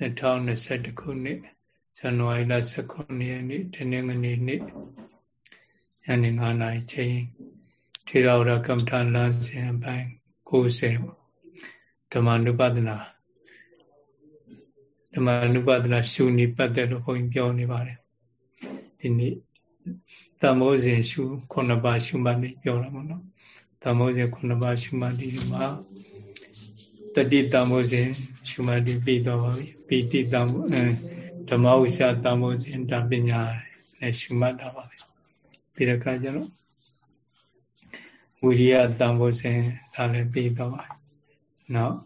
2021ခုနှစ်ဇန်နဝါရီလ19ရက်နေ့တနင်္ဂနွေနေ့ညနေ9:00နာရီချိန်ထေရဝါဒကမ္မထာလမ်းစဉ်အပိုင်း90ဓမ္မနုပဒနာဓမ္မနုပဒနာရှုနေပတ်သက်လို့ဘုန်းကြီးပြောနေပါတယ်ဒီနေ့တမောစဉ်ရှုခုနှစ်ပါးရှုမှတ်နေပြောတာပေါ့နော်တမောစဉ်ခုနှစ်ပါးရှုမှတ်ဒီမှာ တတိတမောစဉ်ရှုမှတ်ဒီပြီးတော့ပါပြီပိတိတမောဓမ္မဥစ္စာတမောစဉ်ဒါပညာနဲ့ရှုမှတ်တာပါပဲပြီးတဲ့အခါကျတော့ဝိရိယတမောစဉ်ဒါလည်းပြီးတော့ပါနောက်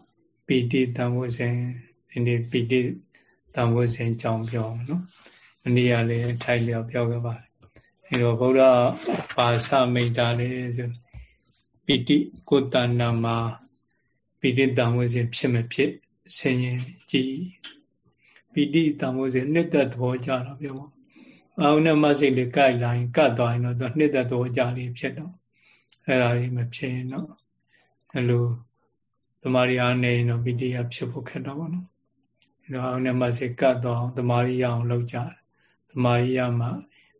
ပိတိတမောစဉ်ဒီနေ့ပိတိတမောစဉ်ကြောင်းပြောနော်မနေ့ကလည်းထိုက်လျောက်ပြောခဲ့ပါတယ်အဲတော့ဘုရားပါစမိတ်တာလေဆိုပိတိကိုတဏ္ဏမှာ ပိဋိတံဝေစဉ်ဖြစ်မဖြစ်ဆင်ရင်ကြည်ပိဋိတံဝေစဉ်နှစ်သက်သဘောကြတော့ပြောပေါ့အာဟုနဲ့မစိတ်လေးကြိုက်လာရင်ကတ်သွားရင်တော့သူနှစ်သက်သဘောကြလေးဖြစ်တော့အဲ့ဒါလေးမဖြစ်ရင်တော့အဲ့လိုတမာရီအားနေရင်တော့ပိဋိယဖြစ်ဖို့ခက်တော့ဗောနော်အဲ့တော့အာဟုနဲ့မစိတ်ကတ်သွားအောင်တမာရီရအောင်လုပ်ကြတယ်တမာရီရမှာ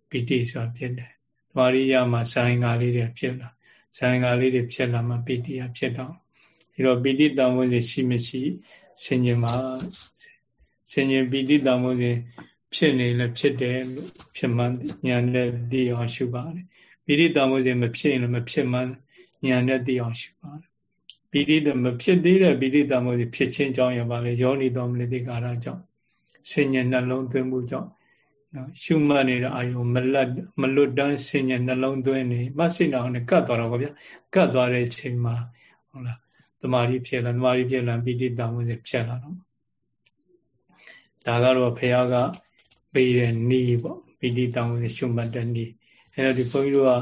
ပိဋိဆိုတာဖြစ်တယ်တမာရီရမှာဆိုင်ကားလေးတွေဖြစ်လာဆိုင်ကားလေးတွေဖြစ်လာမှပိဋိယဖြစ်တော့ ဒီတော့ပိဋိတံဝဇ္ဇရှိမရှိဆင်ញင်မှာဆင်ញင်ပိဋိတံဝဇ္ဇဖြစ်နေလည်းဖြစ်တယ်လို့ဖြစ်မှညာနဲ့သိအောင်ရှုပါတယ်ပိဋိတံဝဇ္ဇမဖြစ်ရင်လည်းမဖြစ်မှညာနဲ့သိအောင်ရှုပါတယ်ပိဋိတမဖြစ်သေးတဲ့ပိဋိတံဝဇ္ဇဖြစ်ခြင်းကြောင့်ရပါလေယောနိတော်မနိတိကာရကြောင့်ဆင်ញင်နှလုံးသွင်းမှုကြောင့်နော်ရှုမှတ်နေတဲ့အာယုံမလတ်မလွတ်တန်းဆင်ញင်နှလုံးသွင်းနေမဆိတ်အောင်နဲ့ကတ်သွားတော့ဗျာကတ်သွားတဲ့ချိန်မှာဟုတ်လား တမာရီဖြစ်လာတမာရီဖြစ်လာပိဋိတမှုစေဖြစ်လာတော့ဒါကတော့ဘုရားကပေးတဲ့နီးပေါ့ပိဋိတမှုစေရှုမှတ်တဲ့နီးအဲတော့ဒီဘုန်းကြီးတို့က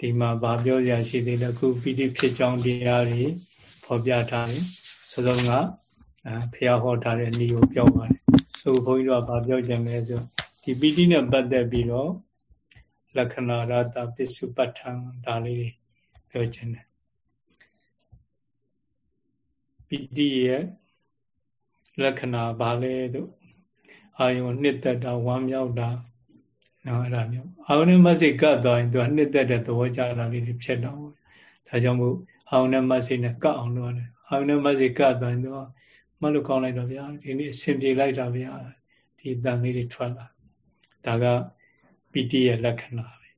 ဒီမှာဗာပြောစရာရှိသေးတယ်အခုပိဋိဖြစ်ကြောင်းတရားတွေဖော်ပြထားတယ်ဆိုတော့ကအဲဘုရားဟောထားတဲ့နီးကိုပြောပါတယ်ဆိုဘုန်းကြီးတို့ကဗာပြောကြမယ်ဆိုဒီပိဋိနဲ့ပတ်သက်ပြီးတော့လက္ခဏာရတပစ္စုပ္ပတ္ထံဒါလေးတွေပြောခြင်းတယ် ပီတိရဲ့လက္ခဏာဘာလဲတို့အာယုံနှစ်သက်တာဝမ်းမြောက်တာနော်အဲ့ဒါမျိုးအာယုံနဲ့မစိတ်ကတ်သွားရင်သူကနှစ်သက်တဲ့သဘောကြတာလေးတွေဖြစ်တော့ဒါကြောင့်မို့အာယုံနဲ့မစိတ်နဲ့ကတ်အောင်လုပ်ရတယ်အာယုံနဲ့မစိတ်ကတ်သွားရင်သူကမလို့ကောင်းလိုက်တော့ဗျာဒီနေ့အဆင်ပြေလိုက်တာဗျာဒီတန်လေးတွေထွက်လာဒါကပီတိရဲ့လက္ခဏာပဲ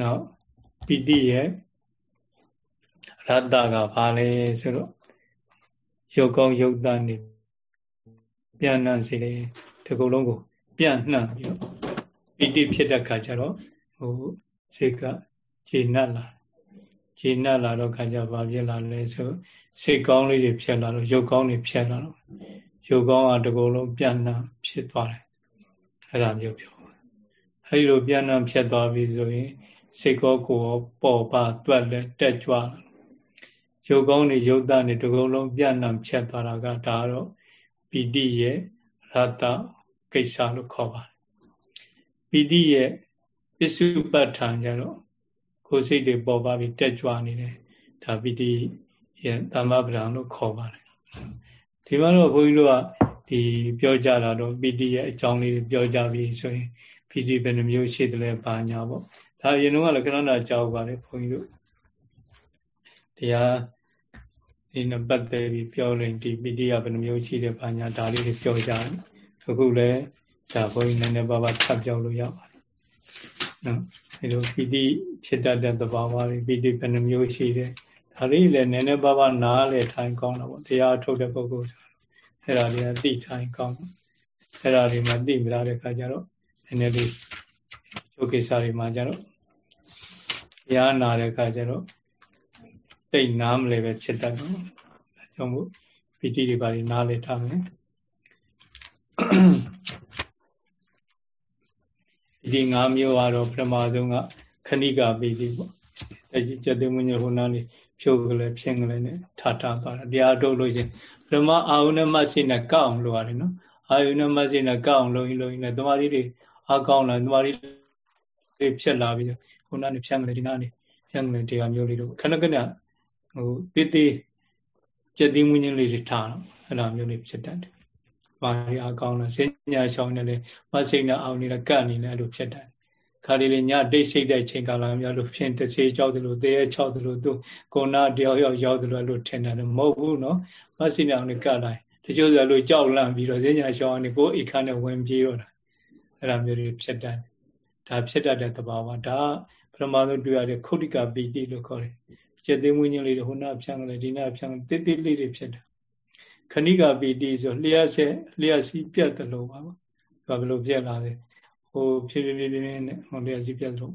နောက်ပီတိရဲ့ရတ္တကဘာလဲဆိုတော့ ရုပ်ကောင်းရုပ်သားနေပြန်နှံ့စေတယ်ဒီကုလုံးကိုပြန်နှံ့ပြီးတော့ပီတိဖြစ်တဲ့ခါကျတော့ဟိုစိတ်ကခြေနှက်လာခြေနှက်လာတော့ခါကျဘာဖြစ်လာလဲဆိုစိတ်ကောင်းလေးတွေဖြစ်လာတော့ရုပ်ကောင်းတွေဖြစ်လာတော့ရုပ်ကောင်းကဒီကုလုံးပြန်နှံ့ဖြစ်သွားတယ်အဲ့ဒါမျိုးပြောအဲ့ဒီလိုပြန်နှံ့ဖြစ်သွားပြီဆိုရင်စိတ်ကောကိုယ်ပေါ်ပါတွက်လက်တက်ကြွလာ ရုပ်ကောင်းနေရုပ်သားနေဒီကုလုံးပြန့်နှံ့ဖြတ်သွားတာကဒါတော့ပီတိရဲ့ရတ္တကိစ္စလို့ခေါ်ပါတယ်ပီတိရဲ့ပစ္စုပ္ပတ္ထံကြတော့ကိုယ်စိတ်တွေပေါ်ပါပြီးတက်ကြွနေတယ်ဒါပီတိရဲ့သမ္မပဒံလို့ခေါ်ပါတယ်ဒီမှာတော့ဘုန်းကြီးတို့ကဒီပြောကြတာတော့ပီတိရဲ့အကြောင်းလေးပြောကြပြီးဆိုရင်ပီတိဘယ်နှမျိုးရှိတယ်လဲဘာညာပေါ့ဒါအရင်တော့လည်းခဏနာကြောက်ပါတယ်ဘုန်းကြီးတို့တရား ဒီနဲ့ပတ်သက်ပြီးပြောရင်ဒီပီတိကဘယ်နှမျိုးရှိတယ်ဘာညာဒါလေးတွေပြောကြတယ်အခုလည်းဒါဘုန်းကြီးနည်းနည်းပါးပါးထပ်ပြောလို့ရပါတယ်နော်အဲလိုပီတိဖြစ်တတ်တဲ့သဘာဝတွေပီတိဘယ်နှမျိုးရှိတယ်ဒါလေးလည်းနည်းနည်းပါးပါးနားလေထိုင်ကောင်းတာပေါ့တရားထုတ်တဲ့ပုဂ္ဂိုလ်ဆိုအဲ့ဒါတွေကသိထိုင်ကောင်းအဲ့ဒါတွေမှသိမလာတဲ့ခါကျတော့နည်းနည်းလေးကျုပ်ကိစ္စတွေမှာကျတော့တရားနာတဲ့ခါကျတော့ တိတ်နားမလဲပဲဖြစ်တတ်တော့အဲကြောင့်မို့ပီတိတွေပါနားလေထားမယ်ဒီ၅မျိုးကတော့ပထမဆုံးကခဏိကပီတိပေါ့တကြီးကျတဲ့မညဟိုနာလေးဖြုတ်ကလေးဖြင်းကလေးနဲ့ထထသွားတာတရားထုတ်လို့ချင်းပထမအာဟုနဲ့မဆိနဲ့ကောက်အောင်လုပ်ရတယ်နော်အာဟုနဲ့မဆိနဲ့ကောက်အောင်လုပ်ရင်လုပ်ရင်လည်းတမာရီတွေအကောင်းလာတမာရီတွေဖြစ်လာပြီးဟိုနာနေဖြန်းကလေးဒီနာနေဖြန်းကလေးတရားမျိုးလေးတို့ခဏခဏ ဟိုတေးသေးကြက်သီးမွင်းချင်းလေးတွေထားတော့အဲ့လိုမျိုးလေးဖြစ်တတ်တယ်ဘာတွေအကောင်းလဲစဉ္ညာရှောင်းနေလေမစိတ်နဲ့အောင်နေလဲကတ်နေလဲအဲ့လိုဖြစ်တယ်ခါလေးလေးညတိတ်ဆိတ်တဲ့ချိန်ကာလမျိုးလို့ဖြင်းတစ်စေးကြောက်တယ်လို့သေးရဲ့6တယ်လို့သူကိုနာတယောက်ယောက်ရောက်တယ်လို့ထင်တယ်မဟုတ်ဘူးနော်မစိတ်နဲ့အောင်နေကတ်လိုက်တချို့ဆိုလို့ကြောက်လန့်ပြီးတော့စဉ္ညာရှောင်းနေကိုအိခါနဲ့ဝင်ပြေးတော့တာအဲ့လိုမျိုးတွေဖြစ်တတ်ဒါဖြစ်တတ်တဲ့သဘာဝဒါပထမဆုံးတွေ့ရတဲ့ခုတ္တိကပီတိလို့ခေါ်တယ် ကျက်သိမွေးညင်းလေးတွေဟိုနာဖြန့်တယ်ဒီနာဖြန့်တယ်တိတိလေးတွေဖြစ်တယ်ခဏိကပီတိဆိုလျှက်ဆက်လျှက်စီးပြတ်တယ်လို့ပါဘာဘယ်လိုပြတ်လာလဲဟိုဖြည်းဖြည်းဖြည်းဖြည်းနဲ့ဟိုလျှက်စီးပြတ်လို့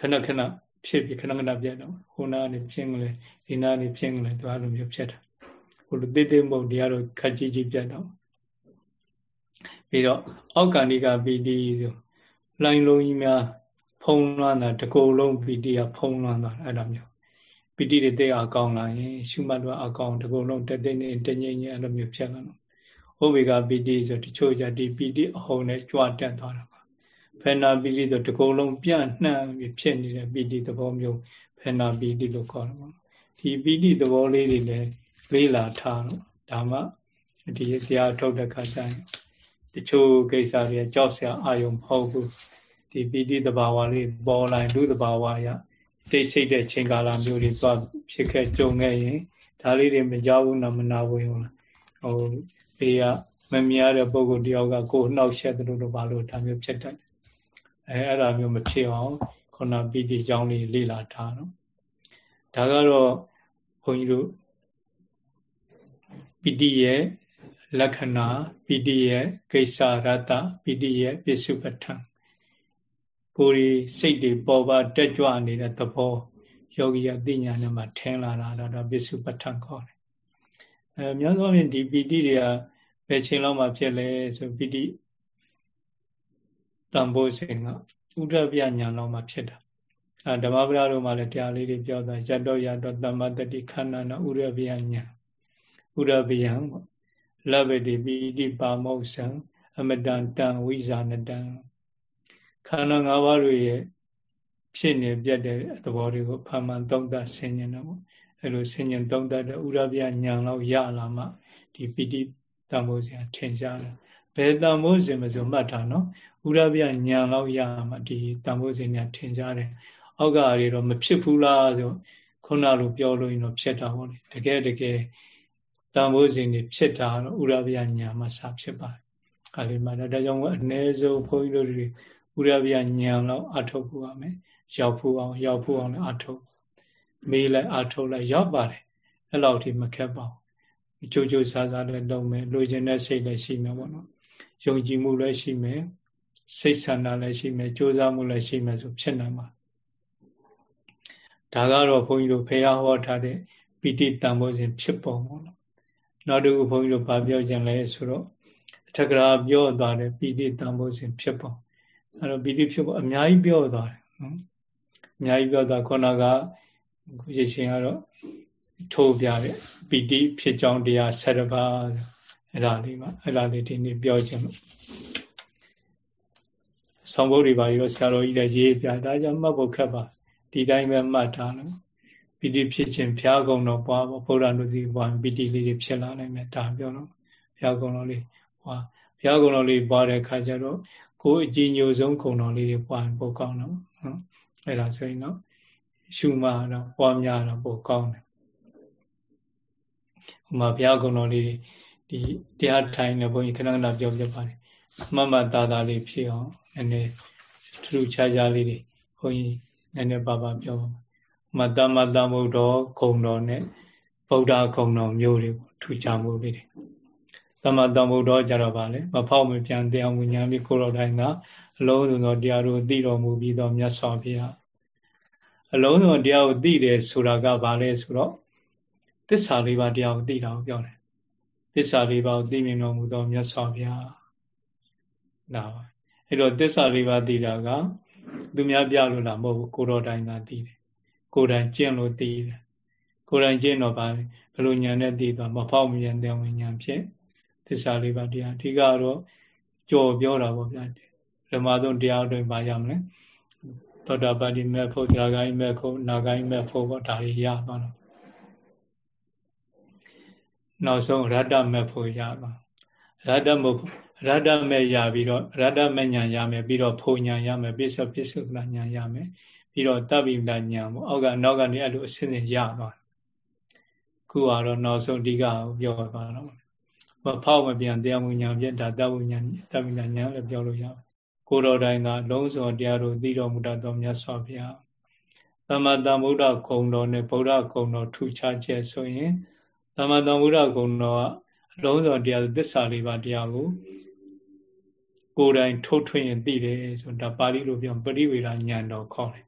ခဏခဏဖြစ်ပြီးခဏခဏပြတ်တော့ဟိုနာနေဖြင်းကလေးဒီနာနေဖြင်းကလေးသူအဲ့လိုမျိုးဖြစ်တာဟိုလိုတိတိမုတ်တရားတော့ခက်ကြီးကြီးပြတ်တော့ပြီးတော့အောက်ကဏိကပီတိဆိုလိုင်းလုံးကြီးများ ဖုံးလွှမ်းတာတကူလုံးပီတိကဖုံးလွှမ်းတာအဲ့လိုမျိုးပီတိတွေတိတ်အကောင်းလာရင်ရှုမှတ်တော့အကောင်းတကူလုံးတသိနေတငိမ့်ငိမ့်အဲ့လိုမျိုးဖြစ်လာတော့ဥပေကပီတိဆိုတချို့ကြဒီပီတိအဟုန်နဲ့ကြွတက်သွားတာပါဖေနာပီတိဆိုတကူလုံးပြန့်နှံ့ပြီးဖြစ်နေတဲ့ပီတိသဘောမျိုးဖေနာပီတိလို့ခေါ်တယ်ပေါ့ဒီပီတိသဘောလေးတွေလည်းလေးလာထားတော့ဒါမှဒီတရားထုတ်တဲ့ခါကျရင်တချို့ကိစ္စတွေကြောက်စရာအာယုံမဟုတ်ဘူး ဒီပီတိတဘာဝလေးပေါ်လာလူတဘာဝရတိတ်ဆိတ်တဲ့ချိန်ကာလမျိုးတွေသွားဖြစ်ခဲ့ကြုံခဲ့ရင်ဒါလေးတွေမကြောက်ဘူးနော်မနာဘူးဟုတ်လားဟိုဘေးကမမြင်ရတဲ့ပုံကိုတယောက်ကကိုယ်နှောက်ရှက်တယ်လို့ဘာလို့ဒါမျိုးဖြစ်တတ်အဲအဲ့ဒါမျိုးမဖြစ်အောင်ခုနပီတိကြောင်းလေးလေ့လာထားနော်ဒါကတော့ဘုန်းကြီးတို့ပီတိရဲ့လက္ခဏာပီတိရဲ့ကိစ္စရတပီတိရဲ့ပြစ္စုပ္ပထံ ကိုယ်ဒီစိတ်တွေပေါ်ပါတက်ကြွနေတဲ့သဘောယောဂီယသိညာနဲ့မှထင်လာတာတော့ဒါပစ္စုပ္ပထံခေါ်တယ်အဲများသောအားဖြင့်ဒီပီတိတွေကဘယ်ချိန်လောက်မှဖြစ်လဲဆိုပီတိတန်ဖိုးစဉ်ကဥဒ္ဒပြညာလောက်မှဖြစ်တာအဲဓမ္မပဒတို့မှလည်းတရားလေးတွေပြောတာရတ္တောရတ္တောတမ္မတတိခန္ဓာနာဥရပြညာဥရပြယံပေါ့လဘတိပိတိပါမောက္ဆံအမတန်တံဝိဇာနတံ ခန္ဓာ၅ပါးတွေရဲ့ဖြစ်နေပြတ်တဲ့သဘောတွေကိုဖန်မှန်သုံးသပ်ဆင်ញင်တယ်ပေါ့အဲလိုဆင်ញင်သုံးသပ်တဲ့ဥရပြညာလောက်ရလာမှဒီပိတိတန်ဖိုးစရာထင်ရှားတယ်ဘယ်တန်ဖိုးစင်မဆိုမှတ်တာနော်ဥရပြညာလောက်ရမှဒီတန်ဖိုးစင်ညာထင်ရှားတယ်အောက်ကတွေတော့မဖြစ်ဘူးလားဆိုခုနလိုပြောလို့ရင်တော့ဖြစ်တာပေါ့လေတကယ်တကယ်တန်ဖိုးစဉ်တွေဖြစ်တာတော့ဥရဗျညာမှာစဖြစ်ပါတယ်။အဲလေးမှာဒါကြောင့်အ ਨੇ ဆုံးဘုန်းကြီးတို့တွေ ဥရဗျညာလောက်အထုတ်ဖို့ရမယ်။ရောက်ဖို့အောင်ရောက်ဖို့အောင်လည်းအထုတ်မေးလိုက်အထုတ်လိုက်ရောက်ပါတယ်။အဲ့လောက်ထိမခက်ပါဘူး။ချိုးချိုးဆာဆာလည်းလုပ်မယ်လိုချင်တဲ့စိတ်လည်းရှိမယ်ပေါ့နော်။ယုံကြည်မှုလည်းရှိမယ်။စိတ်ဆန္ဒလည်းရှိမယ်။ကြိုးစားမှုလည်းရှိမယ်ဆိုဖြစ်နိုင်ပါဒါကတော့ဘုန်းကြီးတို့ဖေရဟောထားတဲ့ပီတိတန်ဖိုးစဉ်ဖြစ်ပုံပေါ့နော်နောက်တစ်ခုဘုန်းကြီးတို့ဗာပြောကြလဲဆိုတော့အထက်ကရာပြောသွားတယ်ပီတိတန်ဖိုးစဉ်ဖြစ်ပုံ အဲ့တော့ပီတိဖြစ်ပုံအများကြီးပြောသွားတယ်နော်အများကြီးပြောသွားခုနကရရှင်ကတော့ထိုးပြတယ်ပီတိဖြစ်ကြောင်းတရား7ပါးအဲ့ဒါလေးပါအဲ့ဒါလေးဒီနေ့ပြောချင်လို့ဆောင်းဘုတ်တွေပါပြီးတော့ဆရာတော်ကြီးလည်းရေးပြဒါကြောင့်မှတ်ဖို့ခက်ပါဒီတိုင်းပဲမှတ်ထားလို့ပီတိဖြစ်ခြင်းဘုရားကုံတော်ပွားဘုရားလူစီပွားပီတိလေးတွေဖြစ်လာနိုင်မယ်ဒါပြောတော့ဘုရားကုံတော်လေးပွားဘုရားကုံတော်လေးပွားတဲ့ခါကျတော့ ကိုယ်အကြည်ညိုဆုံးကုံတော်လေးတွေပွားပိုကောင်းတော့နော်အဲ့ဒါဆိုရင်တော့ရှုမှတော့ပွားများတော့ပိုကောင်းတယ်ဟိုမှာဘုရားကုံတော်လေးတွေဒီတရားထိုင်နေဘုန်းကြီးခဏခဏပြောပြပါတယ်မမတာတာလေးဖြစ်အောင်နည်းနည်းထူးခြားခြားလေးတွေဘုန်းကြီးနည်းနည်းပါပါပြောပါမတမတမုဒ္ဒောခုံတော်နဲ့ဗုဒ္ဓခုံတော်မျိုးတွေထူခြားမှုလေးတွေ သမတမုဒ္ဒောကြတော့ဗာလေမဖောက်မပြန်တရားဝိညာဉ်ပြီးကိုတော်တိုင်းကအလုံးစုံသောတရားတို့သိတော်မူပြီးတော့မြတ်စွာဘုရားအလုံးစုံတရားကိုသိတယ်ဆိုတာကဗာလဲဆိုတော့သစ္စာလေးပါးတရားကိုသိတာကိုပြောတယ်သစ္စာလေးပါးကိုသိမြင်တော်မူသောမြတ်စွာဘုရားဒါပါအဲ့တော့သစ္စာလေးပါးသိတာကသူများပြလို့လားမဟုတ်ဘူးကိုတော်တိုင်းကသိတယ်ကိုယ်တိုင်ကျင့်လို့သိတယ်ကိုယ်တိုင်ကျင့်တော့ဗာဘယ်လိုဉာဏ်နဲ့သိသွားမဖောက်မြင်တဲ့ဝိညာဉ်ဖြစ် သစ္စာလေးပါးတရားအဓိကတော့ကြော်ပြောတာပေါ့ဗျာဓမ္မသုံးတရားတွေပါရမလဲသောတာပတိမေဖို့တရားကိုင်းမေဖို့နာကိုင်းမေဖို့ပေါ့ဒါတွေရသွားတော့နောက်ဆုံးရတ္တမဲ့ဖို့ရပါရတ္တမရတ္တမဲ့ရပြီးတော့ရတ္တမဲ့ညာရမယ်ပြီးတော့ဖုံညာရမယ်ပိစ္ဆပစ္စုကညာရမယ်ပြီးတော့တပိပညာပေါ့အောက်ကနောက်ကနေအဲ့လိုအစဉ်စဉ်ရသွားခုကတော့နောက်ဆုံးဒီကကိုပြောသွားတော့ မဖောက်မပြန်တရားဝိညာဉ်ပြဒါတဝိညာဉ်တပိပညာလည်းပြောလို့ရပါကိုတော်တိုင်းကလုံးစုံတရားတို့သိတော်မူတတ်သောမြတ်စွာဘုရားသမတံဗုဒ္ဓဂုံတော်နဲ့ဗုဒ္ဓဂုံတော်ထူခြားချက်ဆိုရင်သမတံဗုဒ္ဓဂုံတော်ကအလုံးစုံတရားသစ္စာလေးပါးတရားကိုကိုယ်တိုင်ထုတ်ထွင်းရင်သိတယ်ဆိုတာပါဠိလိုပြောပရိဝေဒဉာဏ်တော်ခေါ်တယ်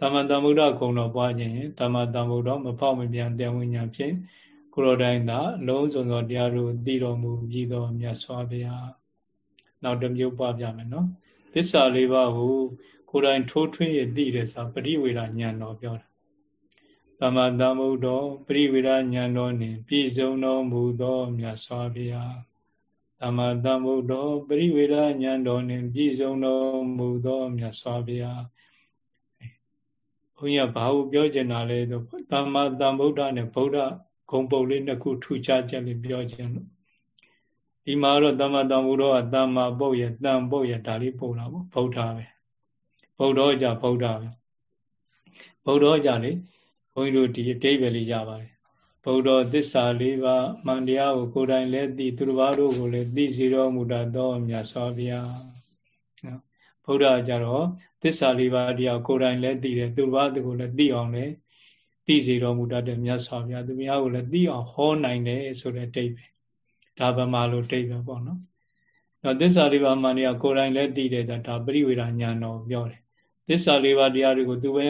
သမတံဗုဒ္ဓဂုံတော်ပွားခြင်းသမတံဗုဒ္ဓမဖောက်မပြန်တရားဝိညာဉ်ဖြင့် ကိုယ်တော်တိုင်းသာအလုံးစုံသောတရားတို့သိတော်မူပြီးသောမြတ်စွာဘုရားနောက်တစ်မျိုးပွားပြမယ်နော်သစ္စာလေးပါးကိုကိုယ်တိုင်ထိုးထွင်းရသိတယ်ဆိုပရိဝေဒဉာဏ်တော်ပြောတာသမတမုဒ္ဒောပရိဝေဒဉာဏ်တော်နှင့်ပြည့်စုံတော်မူသောမြတ်စွာဘုရားသမတမုဒ္ဒောပရိဝေဒဉာဏ်တော်နှင့်ပြည့်စုံတော်မူသောမြတ်စွာဘုရားဘုန်းကြီးကဘာကိုပြောချင်တာလဲဆိုသမတမုဒ္ဒနဲ့ဗုဒ္ဓ ဂုံပုတ်လေးနှစ်ခုထူခြားချက်လေးပြောချင်လို့ဒီမှာတော့သမတံဘုရောကတမ္မာပုတ်ရတန်ပုတ်ရဒါလေးပို့တာပေါ့ဗုဒ္ဓပဲဗုဒ္ဓကြဗုဒ္ဓပဲဗုဒ္ဓကြလေဘုန်းကြီးတို့ဒီအတိတ်ပဲလေးကြပါတယ်ဗုဒ္ဓသစ္စာလေးပါးမှန်တရားကိုကိုယ်တိုင်လည်းသိသူတစ်ပါးတို့ကိုလည်းသိစေတော်မူတတ်သောမြတ်စွာဘုရားနော်ဗုဒ္ဓကြတော့သစ္စာလေးပါးတရားကိုယ်တိုင်လည်းသိတယ်သူတစ်ပါးသူကိုလည်းသိအောင်လည်း သိစေတော်မူတတ်တဲ့မြတ်စွာဘုရားသူများကိုလည်းသိအောင်ဟောနိုင်တယ်ဆိုတဲ့တိတ်ပဲဒါဗမာလိုတိတ်ပဲပေါ့နော်။တော့သစ္စာလေးပါးမှန်တရားကိုယ်တိုင်လည်းသိတယ်ဒါပရိဝေဒညာတော်ပြောတယ်။သစ္စာလေးပါးတရားတွေကိုသူပဲ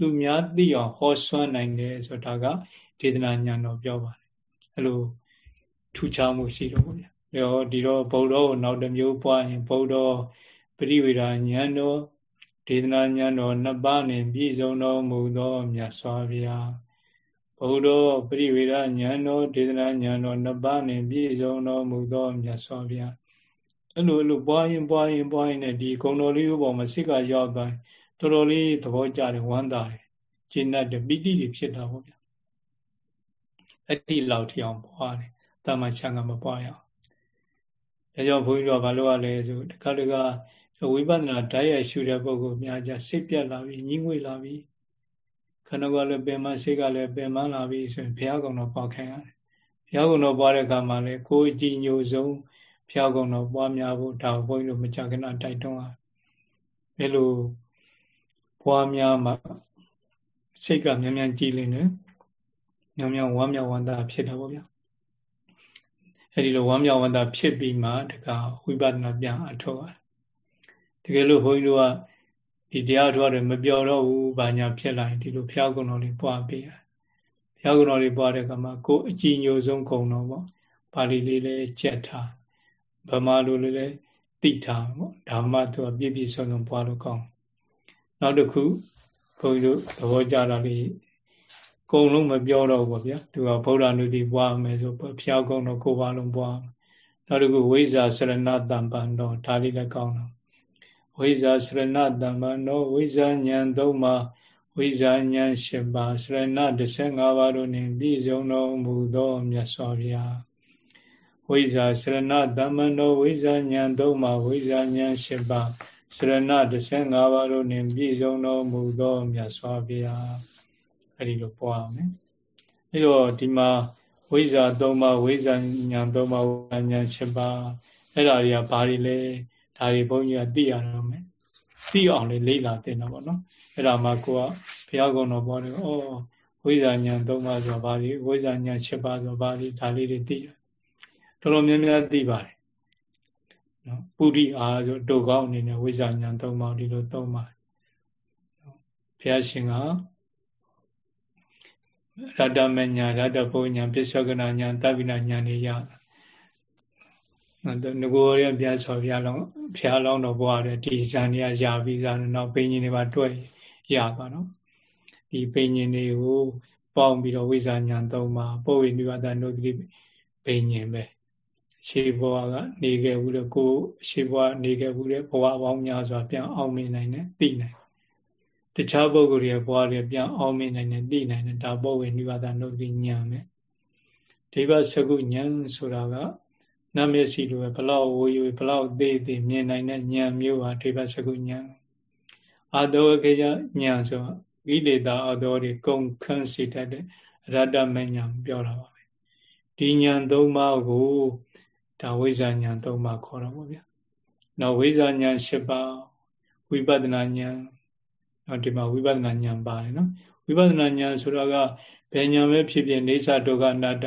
သူများသိအောင်ဟောဆွမ်းနိုင်တယ်ဆိုတာကဒေသနာညာတော်ပြောပါတယ်။အဲလိုထူခြားမှုရှိတော့ဗျာ။ဒါတော့ဒီတော့ဗုဒ္ဓကိုနောက်တစ်မျိုးပွားရင်ဗုဒ္ဓပရိဝေဒညာတော် ဒေသနာညာတော်နှစ်ပါးနဲ့ပြည့်စုံတော်မူသောမြတ်စွာဘုရားဘုဒ္ဓပရိဝေဒဉာဏ်တော်ဒေသနာဉာဏ်တော်နှစ်ပါးနှင့်ပြည့်စုံတော်မူသောမြတ်စွာဘုရားအဲ့လိုအဲ့လိုပွားရင်ပွားရင်ပွားရင်နဲ့ဒီဂုံတော်လေးဥပေါ်မှာစိတ်ကရောက်သွားတော်တော်လေးသဘောကျတယ်ဝမ်းသာတယ်ကျင့်တတ်တယ်ပိဋိတွေဖြစ်တာပေါ့ဗျာအဲ့ဒီလောက်ထီအောင်ပွားတယ်တာမချံကမပွားရအောင်ဒါကြောင့်ဘုန်းကြီးတို့ကဘာလို့ရလဲဆိုတခါတခါ ဝိပဿနာဓာတ်ရရှုတဲ့ပုဂ္ဂိုလ်များကြစိတ်ပြက်လာပြီညှိငွေ့လာပြီခန္ဓာကိုယ်လည်းပင်မစိတ်ကလည်းပင်မလာပြီဆိုရင်ဘုရားကုံတော်ပွားခိုင်းရတယ်ဘုရားကုံတော်ပွားတဲ့အခါမှာလည်းကိုယ်ကြည်ညိုဆုံးဘုရားကုံတော်ပွားများဖို့ဒါဘုန်းကြီးတို့မကြခဏတိုက်တွန်းရအဲလိုပွားများမှစိတ်ကမြန်မြန်ကြည်လင်တယ်မြန်မြန်ဝမ်းမြောက်ဝမ်းသာဖြစ်တာပေါ့ဗျာအဲဒီလိုဝမ်းမြောက်ဝမ်းသာဖြစ်ပြီးမှတကဝိပဿနာပြန်အထောက်ရတ ကယ်လို့ဘုန်းကြီးတို့ကဒီတရားတော်တွေမပြောတော့ဘူးဘာညာဖြစ်လာရင်ဒီလိုဖျောက်ကုံတော်လေးပွားပေးရဖျောက်ကုံတော်လေးပွားတဲ့ကမှာကိုအကြည်ညိုဆုံးကုံတော်ပေါ့ပါဠိလေးလေးကြက်ထားဗမာလိုလေးလေးတိထားပေါ့ဓမ္မသူအပြည့်ပြည့်စုံစုံပွားလို့ကောင်းနောက်တစ်ခုဘုန်းကြီးတို့သဘောကြတာလေးကုံလုံးမပြောတော့ဘူးဗျာသူကဗုဒ္ဓနုတိပွားမယ်ဆိုဖျောက်ကုံတော်ကိုပါလုံးပွားနောက်တစ်ခုဝိဇ္ဇာစရဏတံပံတော်ဒါလေးလည်းကောင်းတော့ ဝိဇာစရဏတမ္မနောဝိဇာဉာဏ်သုံးပါဝိဇာဉာဏ်၈ပါးစရဏ15ပါးတို့နှင့်ပြည့်စုံတော်မူသောမြတ်စွာဘုရားဝိဇာစရဏတမ္မနောဝိဇာဉာဏ်သုံးပါဝိဇာဉာဏ်၈ပါးစရဏ15ပါးတို့နှင့်ပြည့်စုံတော်မူသောမြတ်စွာဘုရားအဲဒီလိုပွားမယ်အဲတော့ဒီမှာဝိဇာ၃ပါးဝိဇာဉာဏ်၃ပါးဝိဇာဉာဏ်၈ပါးအဲ့ဒါတွေကဘာတွေလဲ ဒါတွေဘုန်းကြီးကသိရတော့မယ်သိအောင်လေးလေ့လာတင်တော့ဗောနော်အဲ့ဒါမှကိုကဘုရားကုံတော်ပေါ်တယ်ဩဝိဇာညာ၃ပါးဆိုဘာဒီဝိဇာညာ၈ပါးဆိုဘာဒီဒါလေးတွေသိရတော်တော်များများသိပါတယ်နော်ပုရိအားဆိုတုတ်ကောင်းအနေနဲ့ဝိဇာညာ၃ပါးဒီလိုသုံးပါတယ်ဘုရားရှင်ကရတ္တမညာရတ္တဘုံညာပစ္စောကနာညာတဗ္ဗိနာညာနေရတာ ငကိုရပြဆော်ဖျားလောင်းဖျားလောင်းတော့ဘွားတယ်ဒီဇန်တွေကရပြီးသားတော့ပိန်ကြီးတွေပါတွဲရပါတော့ဒီပိန်ကြီးတွေကိုပေါင်းပြီးတော့ဝိဇာညာသုံးပါပုဝေနိဝတနုတိပိန်ကြီးပဲရှေးဘဝကနေခဲ့ဘူးလေကိုရှေးဘဝနေခဲ့ဘူးလေဘဝပေါင်းများစွာပြန်အောင်မြင်နိုင်တယ်သိနိုင်တခြားပုဂ္ဂိုလ်ရဲ့ဘဝတွေပြန်အောင်မြင်နိုင်တယ်သိနိုင်တယ်ဒါပုဝေနိဝတနုတိညာပဲဒိဗ္ဗစကုဉာဏ်ဆိုတာက နမျက်စိလိုပဲဘလောက်ဝေးဝေးဘလောက်သေးသေးမြင်နိုင်တဲ့ဉာဏ်မျိုးဟာဒိဗ္ဗစကုဉာဏ်အာတောကေယဉာဏ်ဆိုကိလေသာအတော်တွေကုန်ခန်းစေတတ်တဲ့အရတ္တမဉာဏ်ပြောတာပါပဲဒီဉာဏ်၃ပါးကိုဒါဝိဇ္ဇာဉာဏ်၃ပါးခေါ်တာပေါ့ဗျာနောက်ဝိဇ္ဇာဉာဏ်၈ပါးဝိပဿနာဉာဏ်နောက်ဒီမှာဝိပဿနာဉာဏ်ပါတယ်နော်ဝိပဿနာဉာဏ်ဆိုတော့ကဘယ်ဉာဏ်ပဲဖြစ်ဖြစ်နေသဒုက္ခအနတ္တ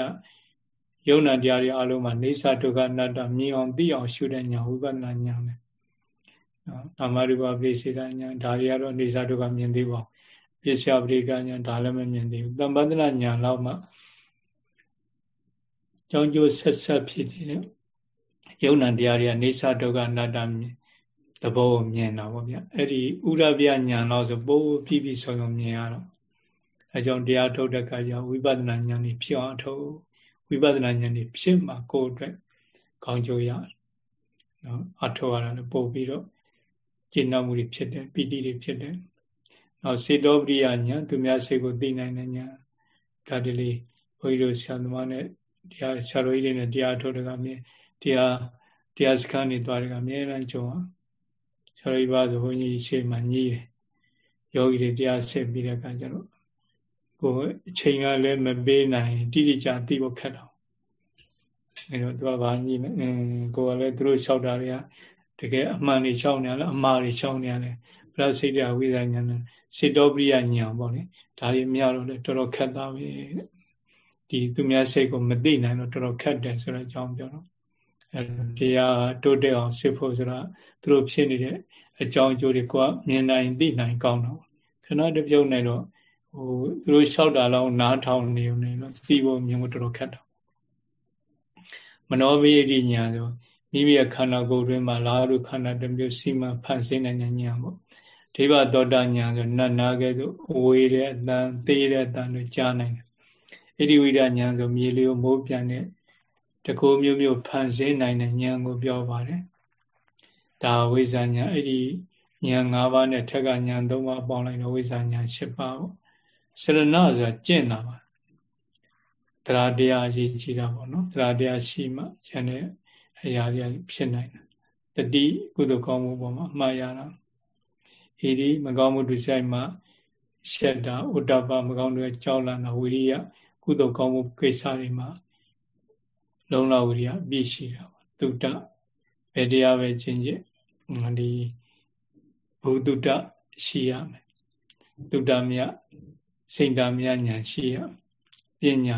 ယုံနာတရားတွေအလုံးမှာနေသဒုက္ခအနတ္တမြင်အောင်သိအောင်ရှုတဲ့ဉာဏ်ဝိပဿနာဉာဏ်ပဲနော်နာမရူပပိစေတဉာဏ်ဒါတွေကတော့နေသဒုက္ခမြင်သေးပါဘူးပစ္စယပရိကဉာဏ်ဒါလည်းမမြင်သေးဘူးတမ္ပဒနာဉာဏ်လောက်မှကြောင်းကျိုးဆက်ဆက်ဖြစ်နေတဲ့ယုံနာတရားတွေကနေသဒုက္ခအနတ္တသဘောကိုမြင်တာပေါ့ဗျအဲ့ဒီဥရပြညာတော့ဆိုပိုးပြည့်ပြည့်စုံစုံမြင်ရတော့အဲကြောင့်တရားထုတ်တဲ့အခါကျဝိပဿနာဉာဏ်นี่ဖြစ်အောင်ထုတ်ဝိ ပဿနာဉာဏ်นี่ဖြစ်မှာကိုယ်အတွက်ကောင်းကျိုးရတယ်နော်အထောက်ရတာလည်းပို့ပြီးတော့ကျင့်တော်မူတွေဖြစ်တယ်ပီတိတွေဖြစ်တယ်နောက်စေတောပရိယဉာဏ်သူများစိတ်ကိုသိနိုင်တဲ့ဉာဏ်ဒါတလေဘုန်းကြီးတို့ဆရာသမားနဲ့တရားဆရာတော်ကြီးတွေနဲ့တရားထုတ်တဲ့ကမြင်တရားတရားစခန်းနေသွားတယ်ကအများအားကြုံအောင်ဆရာတော်ကြီးပါဆိုဘုန်းကြီးရှေ့မှာညည်းတယ်ယောဂီတွေတရားဆက်ပြီးတဲ့အခါကျတော့ ကိုအချိန်ကလည်းမပေးနိုင်တိတိကျသိဖို့ခက်တော့အဲတော့သူကဘာညည်းလဲအင်းကိုကလည်းသူတို့လျှောက်တာတွေကတကယ်အမှန်တွေလျှောက်နေရလားအမှားတွေလျှောက်နေရလဲပရစိတ်တဝိဇ္ဇာဉာဏ်စေတောပရိယဉာဏ်ပေါ့လေဒါတွေမရတော့လေတော်တော်ခက်တာပဲဒီသူများစိတ်ကိုမသိနိုင်တော့တော်တော်ခက်တယ်ဆိုတော့အကြောင်းပြောတော့အဲတရားတိုးတက်အောင်စစ်ဖို့ဆိုတာသူတို့ဖြစ်နေတဲ့အကြောင်းအကျိုးတွေကိုမြင်နိုင်သိနိုင်ကောင်းတော့ခဏတပြုတ်နေတော့ ဟိုသူတို့လျှောက်တာလောက်နားထောင်နေုံနဲ့တော့သိဖို့မြင်ဖို့တော်တော်ခက်တော့မနောပိယတိညာဆိုမိမိရဲ့ခန္ဓာကိုယ်တွင်းမှာလာရုခန္ဓာတစ်မျိုးစီမံဖန်ဆင်းနိုင်တဲ့ညာပေါ့ဒိဗ္ဗသောတာညာဆိုနတ်နာကဲဆိုအဝေးတဲ့အတန်သေးတဲ့အတန်တို့ကြားနိုင်တယ်ဣတိဝိဒညာဆိုမြေလျောမိုးပြန်တဲ့တကူမျိုးမျိုးဖန်ဆင်းနိုင်တဲ့ဉာဏ်ကိုပြောပါတယ်ဒါဝိဇ္ဇာဉာဏ်အဲ့ဒီဉာဏ်၅ပါးနဲ့ထက်ကဉာဏ်၃ပါးပေါင်းလိုက်တော့ဝိဇ္ဇာဉာဏ်၈ပါးပေါ့ စရဏဆိုတာကျင့်တာပါတရားတရားအရေးကြီးတာပေါ့နော်တရားတရားရှိမှဉာဏ်နဲ့အရာတွေဖြစ်နိုင်တယ်တတိကုသိုလ်ကောင်းမှုပေါ်မှာမှားရတာဣတိမကောင်းမှုတွေဆိုင်မှာရှက်တာဥဒ္ဒပမကောင်းတွေကြောက်လန့်တာဝိရိယကုသိုလ်ကောင်းမှုကိစ္စတွေမှာလုံလဝိရိယအပြည့်ရှိတာပါတုတ္တဘယ်တရားပဲကျင့်ကျင့်ဒီဘုတုတ္တရှိရမယ်တုတ္တမြ စိတ်တမြညာရှိရပညာ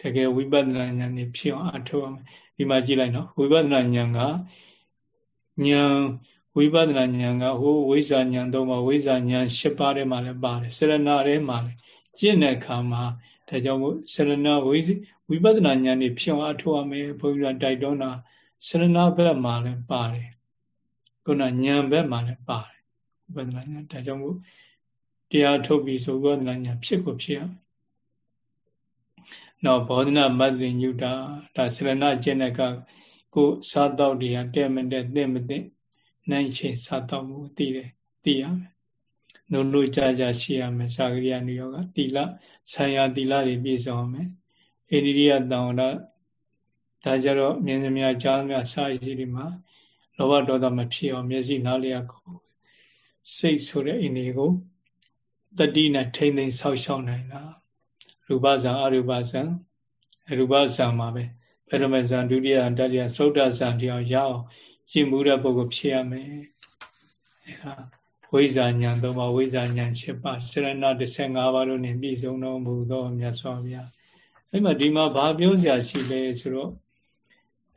တကယ်ဝိပဿနာဉာဏ်นี่ဖြစ်အောင်အထောက်ရမယ်ဒီမှာကြည့်လိုက်နော်ဝိပဿနာဉာဏ်ကဉာဏ်ဝိပဿနာဉာဏ်ကဟိုဝိဇ္ဇာဉာဏ်သုံးပါဝိဇ္ဇာဉာဏ်၈ပါးထဲမှာလည်းပါတယ်စရဏထဲမှာလည်းကျင့်တဲ့အခါမှာဒါကြောင့်မို့စရဏဝိဝိပဿနာဉာဏ်นี่ဖြစ်အောင်အထောက်ရမယ်ဘုန်းကြီးကတိုက်တွန်းတာစရဏဘက်မှာလည်းပါတယ်ခုနဉာဏ်ဘက်မှာလည်းပါတယ်ဝိပဿနာဉာဏ်ဒါကြောင့်မို့ တရားထုတ်ပြီးဆိုဝိပဿနာဉာဏ်ဖြစ်ကိုဖြစ်ရမယ်နောက်ဘောဓနာမတ္တိညုတာဒါစရဏကျင့်တဲ့ကကိုစားတော့တရားတဲ့မတဲ့သိမသိနိုင်ချေစားတော့မှုသိတယ်သိရမယ်နုနုကြကြရှိရမယ်သာဂရိယနိယောကတိလဆံရတိလတွေပြည့်စုံရမယ်ဣရိယတံဝရဒါကြတော့မြင်စမြကြားစမြစာရည်တွေမှာလောဘဒေါသမဖြစ်အောင်မျက်စိနားလျာကိုစိတ်ဆိုတဲ့အိန္ဒိကို တတိနဲ့ထိမ့်သိမ့်ဆောက်ရှောက်နိုင်တာရူပဇံအရူပဇံရူပဇံမှာပဲပရမဇံဒုတိယတတိယသုဒ္ဓဇံတရားရအောင်ရှင်းမှုတဲ့ပုဂ္ဂိုလ်ဖြစ်ရမယ်အဲဒါဝိဇာဉာဏ်သုံးပါးဝိဇာဉာဏ်7ပါးစရဏ15ပါးလို့နေပြည့်စုံတော်မူသောမြတ်စွာဘုရားအဲ့မှာဒီမှာဘာပြောစရာရှိလဲဆိုတော့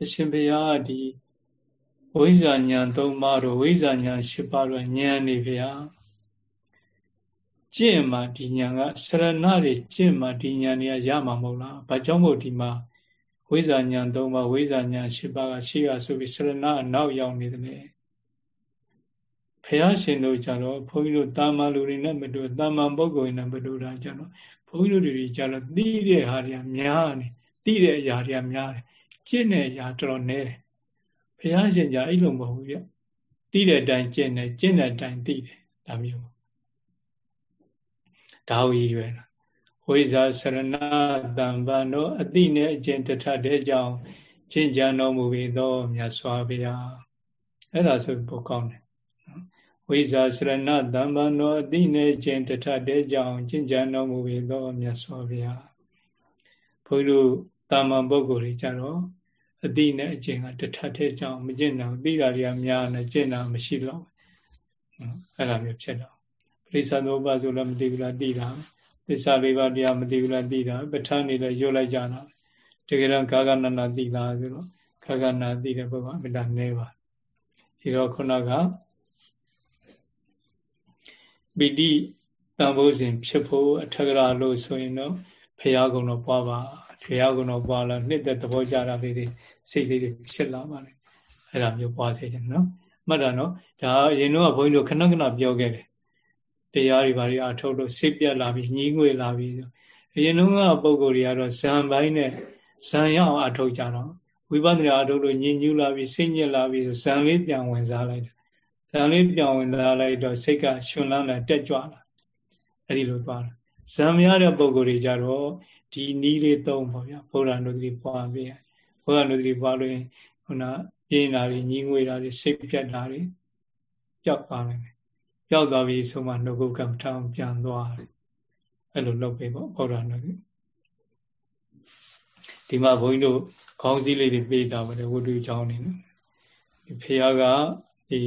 အရှင်ဘုရားဒီဝိဇာဉာဏ်၃ပါးတို့ဝိဇာဉာဏ်၈ပါးတို့ဉာဏ်နေဗျာ ကျင့်မှဒီဉာဏ်ကစရဏတွေကျင့်မှဒီဉာဏ်တွေကရမှာမဟုတ်လားဘာကြောင့်မို့ဒီမှာဝိဇာဉာဏ်၃ပါးဝိဇာဉာဏ်၈ပါးကရှိရဆိုပြီးစရဏအနောက်ရောက်နေတယ်ဖះရှင်တို့ကြတော့ဘုန်းကြီးတို့တာမန်လူတွေနဲ့မတူတာမန်ပုဂ္ဂိုလ်တွေနဲ့မတူတာကြတော့ဘုန်းကြီးတို့တွေကြတော့သိတဲ့ဟာတွေကများနေသိတဲ့အရာတွေကများတယ်ကျင့်တဲ့အရာတော်တော်နည်းတယ်ဘုရားရှင်ကြအဲ့လိုမဟုတ်ဘူးပြသိတဲ့အတိုင်းကျင့်တယ်ကျင့်တဲ့အတိုင်းသိတယ်ဒါမျိုး ဒါဝီရွယ်တာဝဝိဇာစရဏတံပံတို့အတိနဲ့အကျင့်တထတဲ့ကြောင့်ကျင့်ကြံတော်မူပြီးသောမြတ်စွာဘုရားအဲ့ဒါဆိုပိုကောင်းတယ်ဝိဇာစရဏတံပံတို့အတိနဲ့အကျင့်တထတဲ့ကြောင့်ကျင့်ကြံတော်မူပြီးသောမြတ်စွာဘုရားဘုန်းကြီးတို့တာမန်ပုဂ္ဂိုလ်တွေကြတော့အတိနဲ့အကျင့်ကတထတဲ့ကြောင့်မကျင့်တော့သိတာတွေကများနေကျင့်တာမရှိတော့အဲ့လိုမျိုးဖြစ်တော့ ပရိသတ်သောပါဆိုလည်းမသိဘူးလားသိတာသစ္စာလေးပါးတရားမသိဘူးလားသိတာပဋ္ဌာန်းနေလည်းရွတ်လိုက်ကြတာတကယ်တော့ကာကနနာသိလားဆိုတော့ကာကနာသိတဲ့ဘုရားအမြဲတမ်းနေပါဒီတော့ခုနကပိဋိတန်ဖိုးစဉ်ဖြစ်ဖို့အထက်ကရာလို့ဆိုရင်တော့ဖရာကုံတော်ပွားပါဖရာကုံတော်ပွားလာနှစ်သက်သဘောကြတာလေးတွေစိတ်လေးတွေဖြစ်လာပါလေအဲ့ဒါမျိုးပွားစေချင်နော်မှတ်တာနော်ဒါအရင်တော့ဘုန်းကြီးတို့ခဏခဏပြောခဲ့တယ် တရားတွေဘာတွေအထုတ်လို့စိတ်ပြက်လာပြီးညှိငွေလာပြီးအရင်တော့ပုံကိုယ်တွေကတော့ဇံပိုင်းနဲ့ဇံရအောင်အထုတ်ကြတော့ဝိပဿနာအထုတ်လို့ညှိညူးလာပြီးစိတ်ညစ်လာပြီးဇံလေးပြန်ဝင်စားလိုက်တယ်ဇံလေးပြန်ဝင်လာလိုက်တော့စိတ်ကရှင်လန်းလာတက်ကြွလာအဲ့ဒီလိုသွားတာဇံမရတဲ့ပုံကိုယ်တွေကြတော့ဒီနီးလေးသုံးပါဗျာဘုရားနုဒတိပွားပြီးဘုရားနုဒတိပွားလို့ခုနပြင်းတာတွေညှိငွေတာတွေစိတ်ပြက်တာတွေပျောက်သွားနိုင်တယ် ပျောက်သွားပြီဆိုမှနှုတ်ကုတ်ကံထောင်ပြန်သွားတယ်အဲ့လိုလုပ်ပေးပေါ့ဘုရားနုဒတိဒီမှာဘုန်းကြီးတို့ခေါင်းစည်းလေးတွေပေးတာပါတယ်ဝတ္ထုချောင်းနေနော်ဒီဖះကဒီ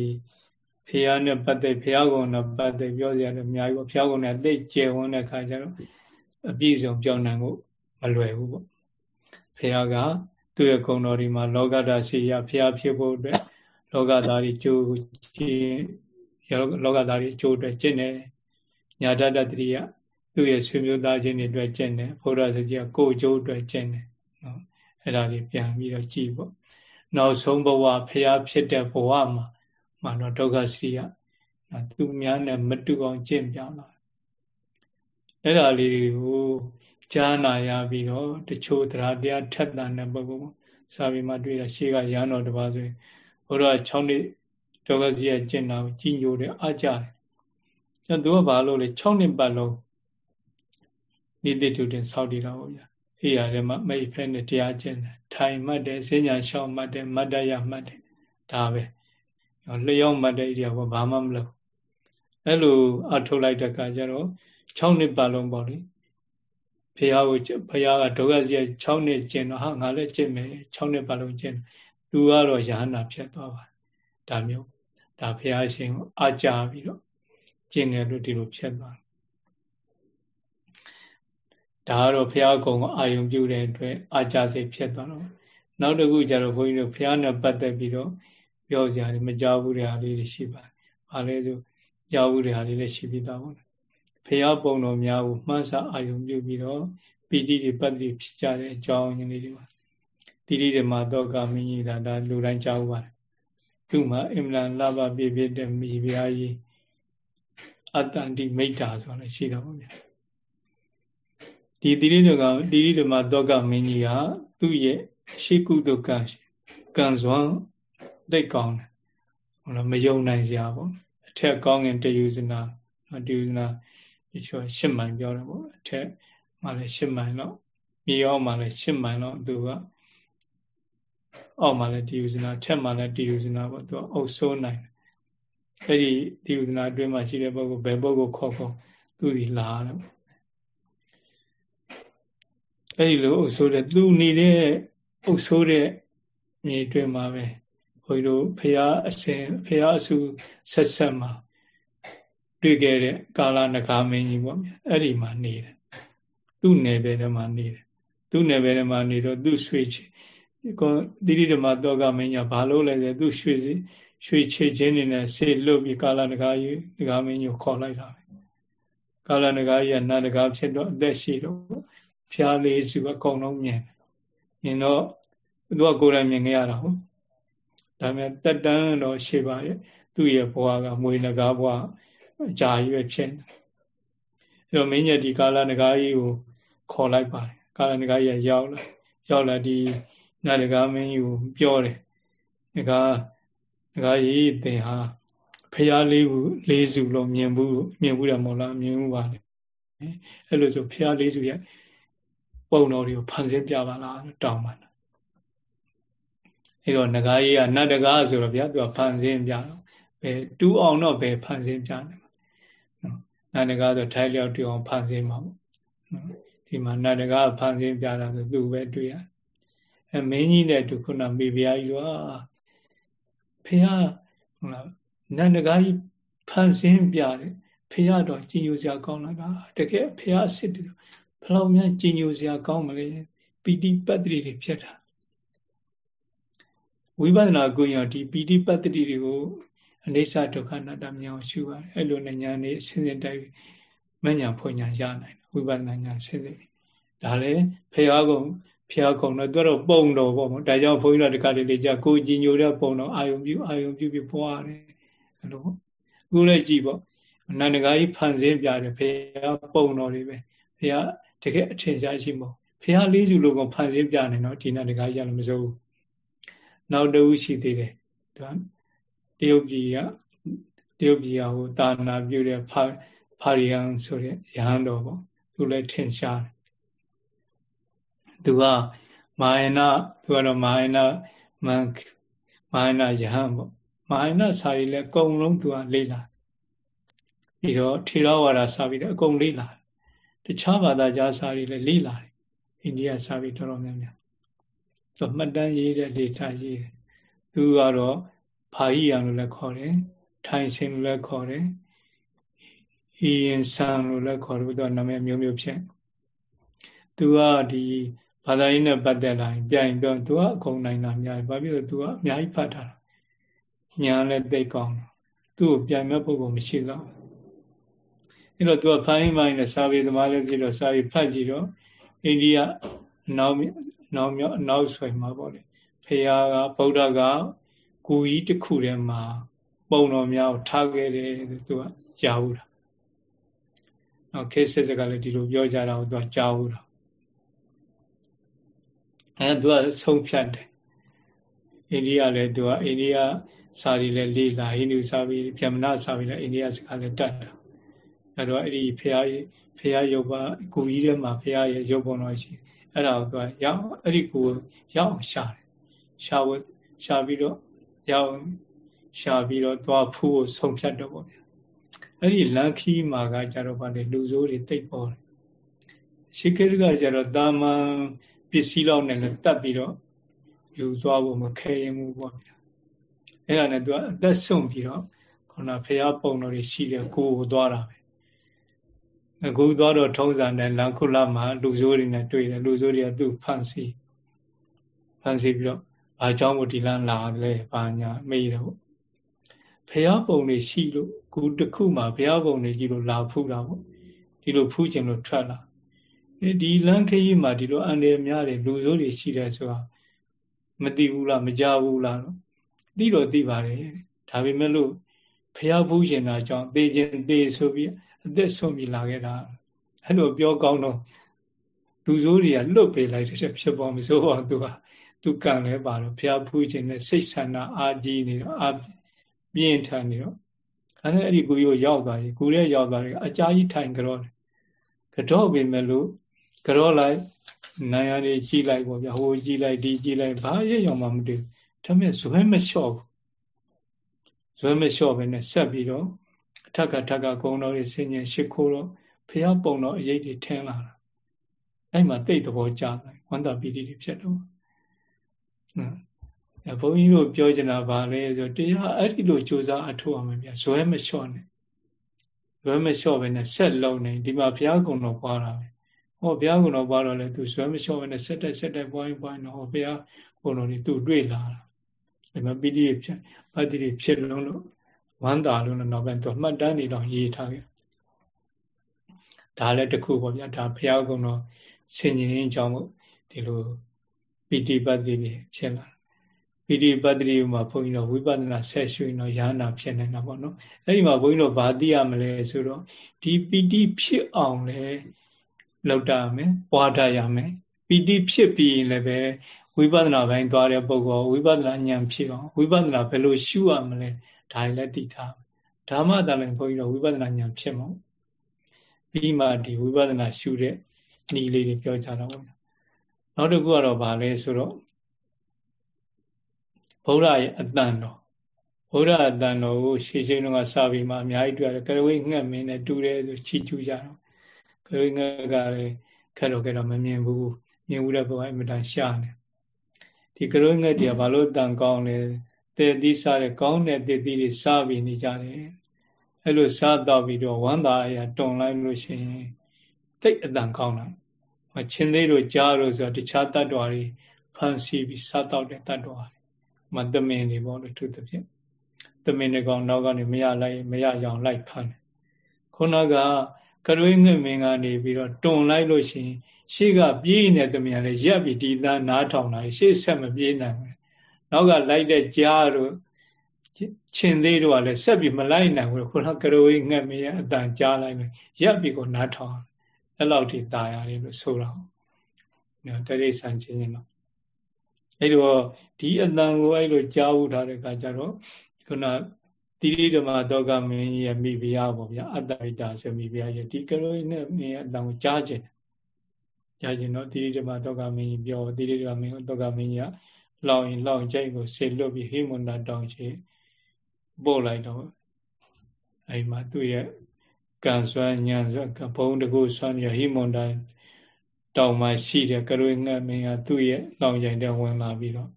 ဖះနဲ့ပတ်သက်ဖះကုံနဲ့ပတ်သက်ပြောစရာလည်းအများကြီးပေါ့ဖះကုံနဲ့သိကျယ်ဝန်းတဲ့ခါကျတော့အပြည့်စုံပြောင်းနိုင်ဖို့မလွယ်ဘူးပေါ့ဖះကသူ့ရဲ့ဂုဏ်တော်ဒီမှာလောကဓာစီရဖះဖြစ်ဖို့အတွက်လောကသားတွေကြိုးချင်း လောကသားတွေကြိုးအတွက်ကျင့်တယ်ညာတတတတိယသူ့ရဲ့ဆွေမျိုးသားချင်းတွေအတွက်ကျင့်တယ်ဘုရားစကြာကိုကြိုးအတွက်ကျင့်တယ်နော်အဲ့ဒါလေးပြန်ပြီးတော့ကြည်ပေါ့နောက်ဆုံးဘဝဖះဖြစ်တဲ့ဘဝမှာမှတော့ဒုက္ခစရိယသူများနဲ့မတူအောင်ကျင့်ပြလာအဲ့ဒါလေးတွေကိုကြားနာရပြီးတော့တချို့တရားတရားထက်သန်တဲ့ပုဂ္ဂိုလ်စာပေမှာတွေ့တာရှေ့ကရဟန်းတော်တစ်ပါးဆိုရင်ဘုရား6နှစ် ဒုက္ခစရိယကျင့်တာကိုကြီးညိုတယ်အားကြတယ်ကျန်သူကဘာလို့လဲ6နှစ်ပတ်လုံးနိတိတုတင်စောင့်တည်တာပေါ့ဗျာအိယာထဲမှာမိတ်ဖက်နဲ့တရားကျင့်တယ်ထိုင်မှတ်တယ်စဉ္ညာရှောင်းမှတ်တယ်မတ္တရမှတ်တယ်ဒါပဲလျောင်းမှတ်တဲ့ဣရိယာကဘာမှမလုပ်အဲ့လိုအထုတ်လိုက်တဲ့အခါကျတော့6နှစ်ပတ်လုံးပေါ့လေဖះကိုဖះကဒုက္ခစီ6နှစ်ကျင့်တော့ဟာငါလည်းကျင့်မယ်6နှစ်ပတ်လုံးကျင့်လူကတော့ယဟနာဖြစ်သွားပါဒါမျိုး ဒါဖះရှင်ကိုအာကြပြီးတော့ကျင့်တယ်လို့ဒီလိုဖြစ်သွားဒါကတော့ဘုရားကုံကိုအာယုံပြုတဲ့အတွက်အာကြစိတ်ဖြစ်သွားတော့နောက်တစ်ခုကျတော့ဘုန်းကြီးတို့ဘုရားနဲ့ပတ်သက်ပြီးတော့ပြောစရာတွေမကြောက်ဘူးတဲ့ဟာလေးတွေရှိပါတယ်။ဘာလဲဆိုကြောက်ဘူးတဲ့ဟာလေးလည်းရှိပြီးသားပေါ့။ဘုရားပုံတော်များကိုမှန်းဆအာယုံပြုပြီးတော့ပီတိတွေပတ်တိဖြစ်ကြတဲ့အကြောင်းရင်းလေးတွေပါ။တိတိဓမ္မတော့ကမင်းကြီးဒါဒါလူတိုင်းကြောက်ပါတယ်။ သူ့မှာအင်မလန်လှပပြည့်ပြည့်တဲ့မိဖုရားကြီးအတ္တန္တိမိတ်တာဆိုတာလည်းရှိတော့ပါဗျာ။ဒီတိရိဓကတိရိဓမ္မသောကမင်းကြီးကသူ့ရဲ့ရှိကုသကံကံစွမ်းသိကောင်းတယ်ဟုတ်လားမယုံနိုင်စရာပေါ့အထက်ကောင်းငင်တယူဇနာတယူဇနာဒီချိုရှစ်မိုင်ပြောတယ်ပေါ့အထက်မှလည်းရှစ်မိုင်တော့မြေအောက်မှလည်းရှစ်မိုင်တော့သူက အောက်မှလည်းတယူဇနာထက်မှလည်းတယူဇနာပေါ့သူကအုပ်ဆိုးနိုင်တယ်အဲ့ဒီတယူဇနာအတွင်းမှာရှိတဲ့ပုဂ္ဂိုလ်ဘယ်ပုဂ္ဂိုလ်ခေါ်ခေါ်သူဒီလာတယ်အဲ့ဒီလိုအုပ်ဆိုးတဲ့သူနေတဲ့အုပ်ဆိုးတဲ့မြေတွင်မှာပဲဘုန်းကြီးတို့ဖရာအရှင်ဖရာအစုဆက်ဆက်မှာတွေ့ခဲ့တဲ့ကာလနဂါမင်းကြီးပေါ့အဲ့ဒီမှာနေတယ်သူ့နယ်ပယ်ထဲမှာနေတယ်သူ့နယ်ပယ်ထဲမှာနေတော့သူ့ရွှေချီ ကောတိရိဓမ္မတောကမင်းကြီးဘာလို့လဲဆိုသူ့ရွှေစီရွှေချေချင်းနေနဲ့ဆေလွတ်ပြီးကာလနဂါကြီးနဂါမင်းကြီးကိုခေါ်လိုက်တာပဲကာလနဂါကြီးကနန္ဒဂါဖြစ်တော့အသက်ရှိတော့ဖျားလေးစုအကုန်လုံးမြင်မြင်တော့သူကကိုယ်တိုင်မြင်ခဲ့ရတာဟုတ်ဒါပေမဲ့တက်တန်းတော့ရှိပါရဲ့သူ့ရဲ့ဘဝကမွေနဂါဘဝအကြာကြီးပဲဖြစ်နေအဲ့တော့မင်းကြီးဒီကာလနဂါကြီးကိုခေါ်လိုက်ပါတယ်ကာလနဂါကြီးရောက်လာရောက်လာဒီ နာဒဂါမင်းကြီးကိုပြောတယ်နဂါနဂါကြီးသင်ဟာဖျားလေးဘူးလေးစုလုံးမြင်ဘူးမြင်ဘူးတယ်မဟုတ်လားမြင်ဘူးပါလေအဲ့လိုဆိုဖះလေးစုရဲ့ပုံတော်တွေကိုဖန်ဆင်းပြပါလားတောင်းပါလားအဲ့တော့ငကားကြီးကနတ်တကားဆိုတော့ဗျာသူကဖန်ဆင်းပြတော့ဘယ်တူးအောင်တော့ဘယ်ဖန်ဆင်းပြတယ်နော်နတ်တကားဆိုထိုင်လျောက်တူအောင်ဖန်ဆင်းမှာပေါ့နော်ဒီမှာနတ်တကားဖန်ဆင်းပြတာဆိုသူပဲတွေ့ရ အဲမင်းကြီးနဲ့သူခုနမိဖုရားကြီးကဖះဟုတ်လားနတ်တကားကြီးဖန်ဆင်းပြတယ်ဖះတော့ကြည်ညိုစရာကောင်းလာတာတကယ်ဖះအစ်စ်တယ်ဘလောက်များကြည်ညိုစရာကောင်းမလဲပီတိပတ္တိတွေဖြစ်တာဝိပဿနာကိုရင်ဒီပီတိပတ္တိတွေကိုအနေစာဒုက္ခနာတမြောင်ရှုပါတယ်အဲ့လိုနဲ့ညာနေအစဉ်စဉ်တိုက်မညာဖွညာရနိုင်တယ်ဝိပဿနာညာဆင်းရဲဒါလည်းဖះကုံ ဖះကုံတော့သူတော့ပုံတော်ပေါ့ဒါကြောင့်ဘုန်းကြီးတို့တခါတလေကြာကိုကြည်ညိုတဲ့ပုံတော်အာယုံပြုအာယုံပြုပြီးပွားတယ်အဲ့လိုပေါ့အခုလည်းကြည်ပေါ့နန္ဒကာကြီးဖန်ဆင်းပြတယ်ဖះပုံတော်တွေပဲဖះတကယ်အထင်ရှားရှိမို့ဖះလေးစုလိုကဖန်ဆင်းပြနေတော့ဒီနန္ဒကာကြီးလည်းမစိုးဘူးနောက်တဦးရှိသေးတယ်သူကတရုတ်ပြည်ကတရုတ်ပြည်ကဟိုတာနာပြုတဲ့ဖာဖာရီယန်ဆိုတဲ့ရဟန်းတော်ပေါ့သူလည်းထင်ရှားတယ် သူကမာယနာသူကတော့မာယနာမန်မာယနာယဟန်ပေါ့မာယနာစာရီလည်းအကုန်လုံးသူကလေ့လာပြီးတော့ထေရဝါဒစာပြီးတော့အကုန်လေ့လာတခြားဘာသာကြားစာရီလည်းလေ့လာတယ်အိန္ဒိယစာပြီးတော်တော်များများသူမှတ်တမ်းရေးတဲ့လေထားရေးတယ်သူကတော့ဖာဟိယံလို့လည်းခေါ်တယ်ထိုင်စင်လို့လည်းခေါ်တယ်ဟီယင်ဆန်လို့လည်းခေါ်တယ်သူကနာမည်မျိုးမျိုးဖြစ်သူကဒီ ဘာသာရေးနဲ့ပတ်သက်လာရင်ပြန်တော့သူကအကုန်နိုင်တာများတယ်ဘာဖြစ်လို့သူကအများကြီးဖတ်တာညာလည်းသိကောင်းသူ့ကိုပြန်မဲ့ပုဂ္ဂိုလ်မရှိတော့အဲ့တော့သူကဖိုင်းမိုင်းနဲ့စာပေသမားလည်းဖြစ်တော့စာပေဖတ်ကြည့်တော့အိန္ဒိယနောက်နောက်မြောက်နောက်ဆွေမှာပေါ့လေဖရာကဗုဒ္ဓကကိုကြီးတစ်ခုထဲမှာပုံတော်များကိုထားခဲ့တယ်သူကကြားဘူးတာနောက်ခေတ်စစ်စကလည်းဒီလိုပြောကြတာကိုသူကကြားဘူးတာ အဲသူကဆုံးဖြတ်တယ်အိန္ဒိယလည်းသူကအိန္ဒိယစာရီလည်းလေးလာဟိန္ဒူစာပြီးဗျမနစာပြီးလည်းအိန္ဒိယစကားလည်းတတ်တာအဲတော့အဲ့ဒီဖရာဖရာရုပ်ပါကိုကြီးထဲမှာဖရာရဲ့ရုပ်ပုံတော်ရှိအဲ့ဒါကိုသူကရောက်အဲ့ဒီကိုရောက်အောင်ရှာတယ်ရှာဝရှာပြီးတော့ရောက်ရှာပြီးတော့သွားဖူးကိုဆုံးဖြတ်တော့ပေါ့ဗျာအဲ့ဒီလန်ခီမှာကကြတော့ဗာလေလူဆိုးတွေတိတ်ပေါ်တယ်ရှိခေတ္တကကြတော့တာမန် ပစ္စည်းလောက်နဲ့လည်းတတ်ပြီးတော့ယူသွားဖို့မခဲရင်ဘူးပေါ့ဗျာအဲ့ဒါနဲ့သူကအသက်ဆုံးပြီးတော့ခုနဖះပုံတော်တွေရှိတယ်ကိုကိုသွားတာပဲအခုသွားတော့ထုံးစံနဲ့လန်ခုလာမှာလူဆိုးတွေနဲ့တွေ့တယ်လူဆိုးတွေကသူ့ဖန်စီဖန်စီပြီးတော့ဘာကြောင့်မို့ဒီလန်လာလဲဘာညာမေးတော့ဖះပုံတွေရှိလို့ခုတစ်ခုမှာဖះပုံတွေကြီးလို့လာဖူးတာပေါ့ဒီလိုဖူးခြင်းလို့ထွက်လာ ဒီလန်ခရီးမှာဒီလိုအန္တရာယ်များတယ်လူဆိုးတွေရှိတယ်ဆိုတာမသိဘူးလားမကြဘူးလားသိတော့သိပါတယ်ဒါပေမဲ့လို့ဖះဖူးခြင်းတာကြောင့်သေခြင်းသေဆိုပြီးအသက်ဆုံးပြီးလာခဲ့တာအဲ့လိုပြောကောင်းတော့လူဆိုးတွေကလွတ်ပေးလိုက်တဲ့ဖြစ်ပေါ်မစိုးပါသူကသူကံလဲပါတော့ဘုရားဖူးခြင်းနဲ့စိတ်ဆန္ဒအာကြီးနေတော့အာပြင်းထန်နေတော့အဲနဲ့အဲ့ဒီကိုရောရောက်သွားပြီကိုရဲရောက်သွားတယ်အကြာကြီးထိုင်ကြတော့ကြော့ပေမဲ့လို့ ကြော့လိုက်နိုင်ရနေကြီးလိုက်ပေါ့ဗျာဟိုကြီးလိုက်ဒီကြီးလိုက်ဘာရရောက်မှမတွေ့ဒါပေမဲ့ဇွဲမလျှော့ဘူးဇွဲမလျှော့ပဲနဲ့ဆက်ပြီးတော့ထက်ကထက်ကကုံတော်တွေဆင်ញင်ရှ िख ိုးတော့ဖះပုံတော်အရေးတွေထင်းလာတာအဲ့မှာတိတ်သဘောကျတယ်ဝန္တာပီတိတွေဖြစ်တော့နော်ဘုန်းကြီးတို့ပြောချင်တာဗာလဲဆိုတရားအဲ့ဒီလိုကြိုးစားအထောက်အမယ်ဗျဇွဲမလျှော့နဲ့ဇွဲမလျှော့ပဲနဲ့ဆက်လုံးနေဒီမှာဘုရားကုံတော်ပွားတာပဲ ဟောဘုရားကုံတော်ပွားတော့လေသူဇွဲမလျှော့ပဲနဲ့ဆက်တက်ဆက်တက်ပွားရင်ပွားရင်တော့ဟောဘုရားကုံတော်တွေသူတွေ့လာတာဒီမှာပီတိဖြစ်ပတ္တိဖြစ်လုံးလို့ဝမ်းသာလို့နောက်ပိုင်းသူမှတ်တမ်းနေတော့ရေးထားခဲ့ဒါလည်းတခုပေါ့ဗျာဒါဘုရားကုံတော်ဆင်ញင်ကြောင့်ဒီလိုပီတိပတ္တိဖြစ်လာပီတိပတ္တိမှာဘုန်းကြီးတို့ဝိပဿနာဆက်ရှုရင်တော့ရဟနာဖြစ်နေတာပေါ့နော်အဲ့ဒီမှာဘုန်းကြီးတို့ဘာသိရမလဲဆိုတော့ဒီပီတိဖြစ်အောင်လဲ လောက်တာမယ်ပွားတတ်ရမယ်ပီတိဖြစ်ပြီးရင်လည်းပဲဝိပဿနာဘိုင်းသွားတဲ့ပုဂ္ဂိုလ်ဝိပဿနာဉာဏ်ဖြစ်အောင်ဝိပဿနာဘယ်လိုရှုရမလဲဒါလည်းသိထားဓမ္မတလည်းဘုန်းကြီးတို့ဝိပဿနာဉာဏ်ဖြစ်မှာပြီးမှဒီဝိပဿနာရှုတဲ့ဤလေးတွေပြောကြတာပေါ့နောက်တစ်ခုကတော့ဗာလဲဆိုတော့ဗုဒ္ဓရဲ့အတန်တော်ဗုဒ္ဓအတန်တော်ကိုရှေးရှင်းတော့စပြီးမှအများကြီးတွေ့ရတယ်ကရဝိငှက်မင်းနဲ့တူတယ်ဆိုချီကျူးကြတော့ ကရဝိငှက်ကလည်းခက်တော့ခက်တော့မမြင်ဘူးမြင်ဘူးတဲ့ဘုရားအမြဲတမ်းရှားနေဒီကရဝိငှက်တွေကဘာလို့တန်ကောင်းလဲတေသီးစားတဲ့ကောင်းတဲ့တေသီးတွေစားပြီးနေကြတယ်အဲ့လိုစားတော့ပြီးတော့ဝမ်းသာအရာတုံလိုက်လို့ရှိရင်တိတ်အတန်ကောင်းတာချင်းသေးတို့ကြားလို့ဆိုတော့တခြားတ attva တွေဖန်ဆီးပြီးစားတော့တဲ့တ attva တွေမသမင်တွေပေါ့လို့သူသဖြင့်သမင်တွေကောင်နောက်ကနေမရလိုက်မရအောင်လိုက်ဖမ်းတယ်ခုနက ကရွေးငှက်မင်းကနေပြီးတော့တွန်လိုက်လို့ရှိရင်ရှေ့ကပြေးနေတဲ့သမင်ကလည်းရက်ပြီးဒီသားနားထောင်တာရှေ့ဆက်မပြေးနိုင်ဘူးနောက်ကလိုက်တဲ့ကြားတို့ချင်းသေးတို့ကလည်းဆက်ပြီးမလိုက်နိုင်ဘူးခုနကရွေးငှက်မင်းရဲ့အတန်ကြားလိုက်လို့ရက်ပြီးကိုနားထောင်အဲ့လောက်ထိตายရတယ်လို့ဆိုတော့နော်တရိษံချင်းချင်းတော့အဲ့တော့ဒီအတန်ကိုအဲ့လိုကြားဥထားတဲ့အခါကျတော့ခုန တိရိဓမ္မတောကမင်းရဲ့မိဖုရားပေါ့ဗျာအတ္တဣတာဆိုမိဖုရားရဲ့ဒီကရိုနဲ့မင်းရဲ့အတန်ကိုကြားခြင်းကြားခြင်းတော့တိရိဓမ္မတောကမင်းပြောတိရိဓမ္မမင်းတောကမင်းကြီးကလောင်ရင်လောင်ကြိုက်ကိုဆေလွတ်ပြီးဟိမန္တတောင်ရှိပို့လိုက်တော့အဲ့မှာသူ့ရဲ့ကံစွမ်းညံစွမ်းဘုံတကူစွမ်းရဟိမန္တတောင်မှာရှိတဲ့ကရွေငတ်မင်းကသူ့ရဲ့လောင်ကြိုင်တဲ့ဝင်လာပြီးတော့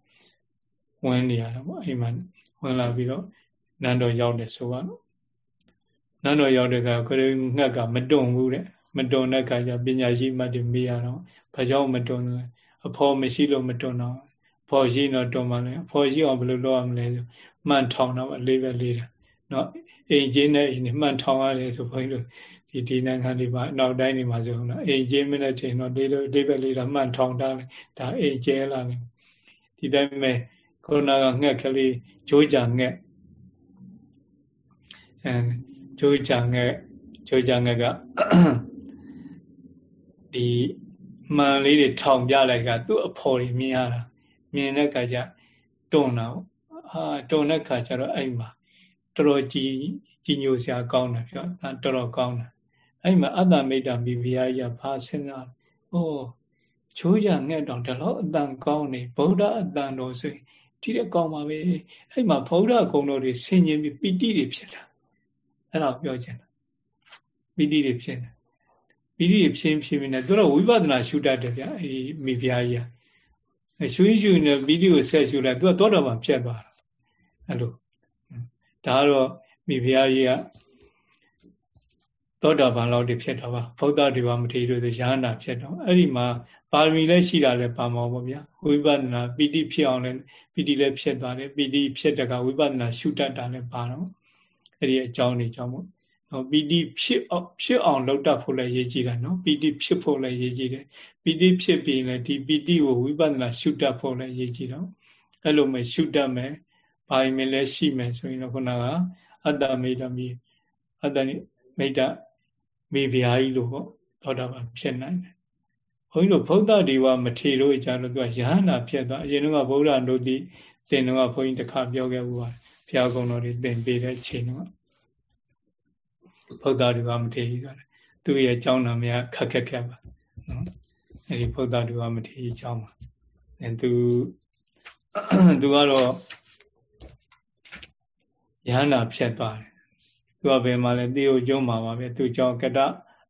ဝင်နေရတာပေါ့အိမ်မှာဝင်လာပြီးတော့ နန်းတော်ရောက်တယ်ဆိုတော့နန်းတော်ရောက်တဲ့ကကရွေငတ်ကမတွန့်ဘူးတဲ့မတွန့်တဲ့ခါကျပညာရှိမှတ်တွေမေးရတော့ဘာကြောင့်မတွန့်လဲအဖော်မရှိလို့မတွန့်တော့ဖော်ရှိတော့တွန့်ပါလေအဖော်ရှိအောင်ဘယ်လိုလုပ်ရမလဲဆိုမှန်ထောင်တော့အလေးပဲလေးတယ်နော်အိမ်ချင်းနဲ့အိမ်နဲ့မှန်ထောင်ရတယ်ဆိုဘုန်းကြီးတို့ဒီဒီနိုင်ငံတွေမှာနောက်တိုင်းတွေမှာဆိုတော့အိမ်ကျင်းမနဲ့ချိန်တော့လေးလေးလေးပဲလေးတော့မှန်ထောင်တာဒါအိမ်ကျဲလာတယ်ဒီတိုင်းပဲကိုရိုနာကငှက်ကလေးဂျိုးကြငှက် အဲဂျိုးကြငှက်ဂျိုးကြငှက်ကဒီမှန်လေးတွေထောင်ပြလိုက်ကသူ့အဖော်ကြီးမြင်ရတာမြင်တဲ့အခါကျတွန်းတာဟာတွန်းတဲ့အခါကျတော့အဲ့မှာတော်တော်ကြီးကြီးညိုစရာကောင်းတယ်ပြောတော်တော်ကောင်းတယ်အဲ့မှာအတ္တမိတ္တမိဖုရားကြီးကဘာစဉ်းစားဩချိုးကြငှက်တောင်ဒီလောက်အတန်ကောင်းနေဗုဒ္ဓအတန်တော်ဆိုရင်ဒီတဲ့ကောင်းပါပဲအဲ့မှာဗုဒ္ဓဂုဏ်တော်တွေဆင်ញင်ပြီးပီတိတွေဖြစ်တာ အဲ့ဒါပြောချင်တာပီတိတွေဖြစ်တယ်ပီတိတွေဖြစ်ဖြစ်နေတယ်သူတော့ဝိပဿနာရှုတတ်တယ်ဗျာအဲ့ဒီမိဖုရားကြီးကရှုရင်ရှုနေပီတိကိုဆက်ရှုလိုက်သူကသောတော်မှာဖြစ်သွားတာအဲ့လိုဒါကတော့မိဖုရားကြီးကသောတာပန်လောက်တည်းဖြစ်တာပါဘုဒ္ဓဒီဝမထေရတို့ဆိုရဟန္တာဖြစ်တော့အဲ့ဒီမှာပါရမီလည်းရှိတာလည်းပါမှာပေါ့ဗျာဝိပဿနာပီတိဖြစ်အောင်လည်းပီတိလည်းဖြစ်သွားတယ်ပီတိဖြစ်တဲ့ကဝိပဿနာရှုတတ်တာလည်းပါတော့ အဲ့ဒီအကြောင်းတွေကြောင့်မို့နော်ပီတိဖြစ်အောင်ဖြစ်အောင်လုပ်တတ်ဖို့လည်းရည်ကြည်တယ်နော်ပီတိဖြစ်ဖို့လည်းရည်ကြည်တယ်ပီတိဖြစ်ပြီးလည်းဒီပီတိကိုဝိပဿနာရှုတတ်ဖို့လည်းရည်ကြည်တော့အဲ့လိုမှရှုတတ်မယ်ဘာရင်လည်းရှိမယ်ဆိုရင်တော့ခုနကအတ္တမိတ္တမိအတ္တမိတ္တမိဖုရားကြီးလို့ပေါ့သောတာပန်ဖြစ်နိုင်တယ်ဘုန်းကြီးတို့ဗုဒ္ဓဒီဝမထေတို့ကြတော့သူကယဟန္တာဖြစ်သွားအရင်ကဗုဒ္ဓတို့ဒီ သင်တော့ဘုန်းကြီးတစ်ခါပြောခဲ့ဘူးပါဘုရားကုံတော်တွေသင်ပေးတဲ့ချိန်တော့ဗုဒ္ဓဒီဝမထေကြီးကသူ့ရဲ့အကြောင်းနာမည်ခက်ခက်ခက်ပါနော်အဲဒီဗုဒ္ဓဒီဝမထေကြီးအကြောင်းပါအဲသူသူကတော့ယဟန္တာဖြစ်သွားတယ်သူကဘယ်မှာလဲတေယိုကျုံးမှာပါပဲသူကြောင့်ကတ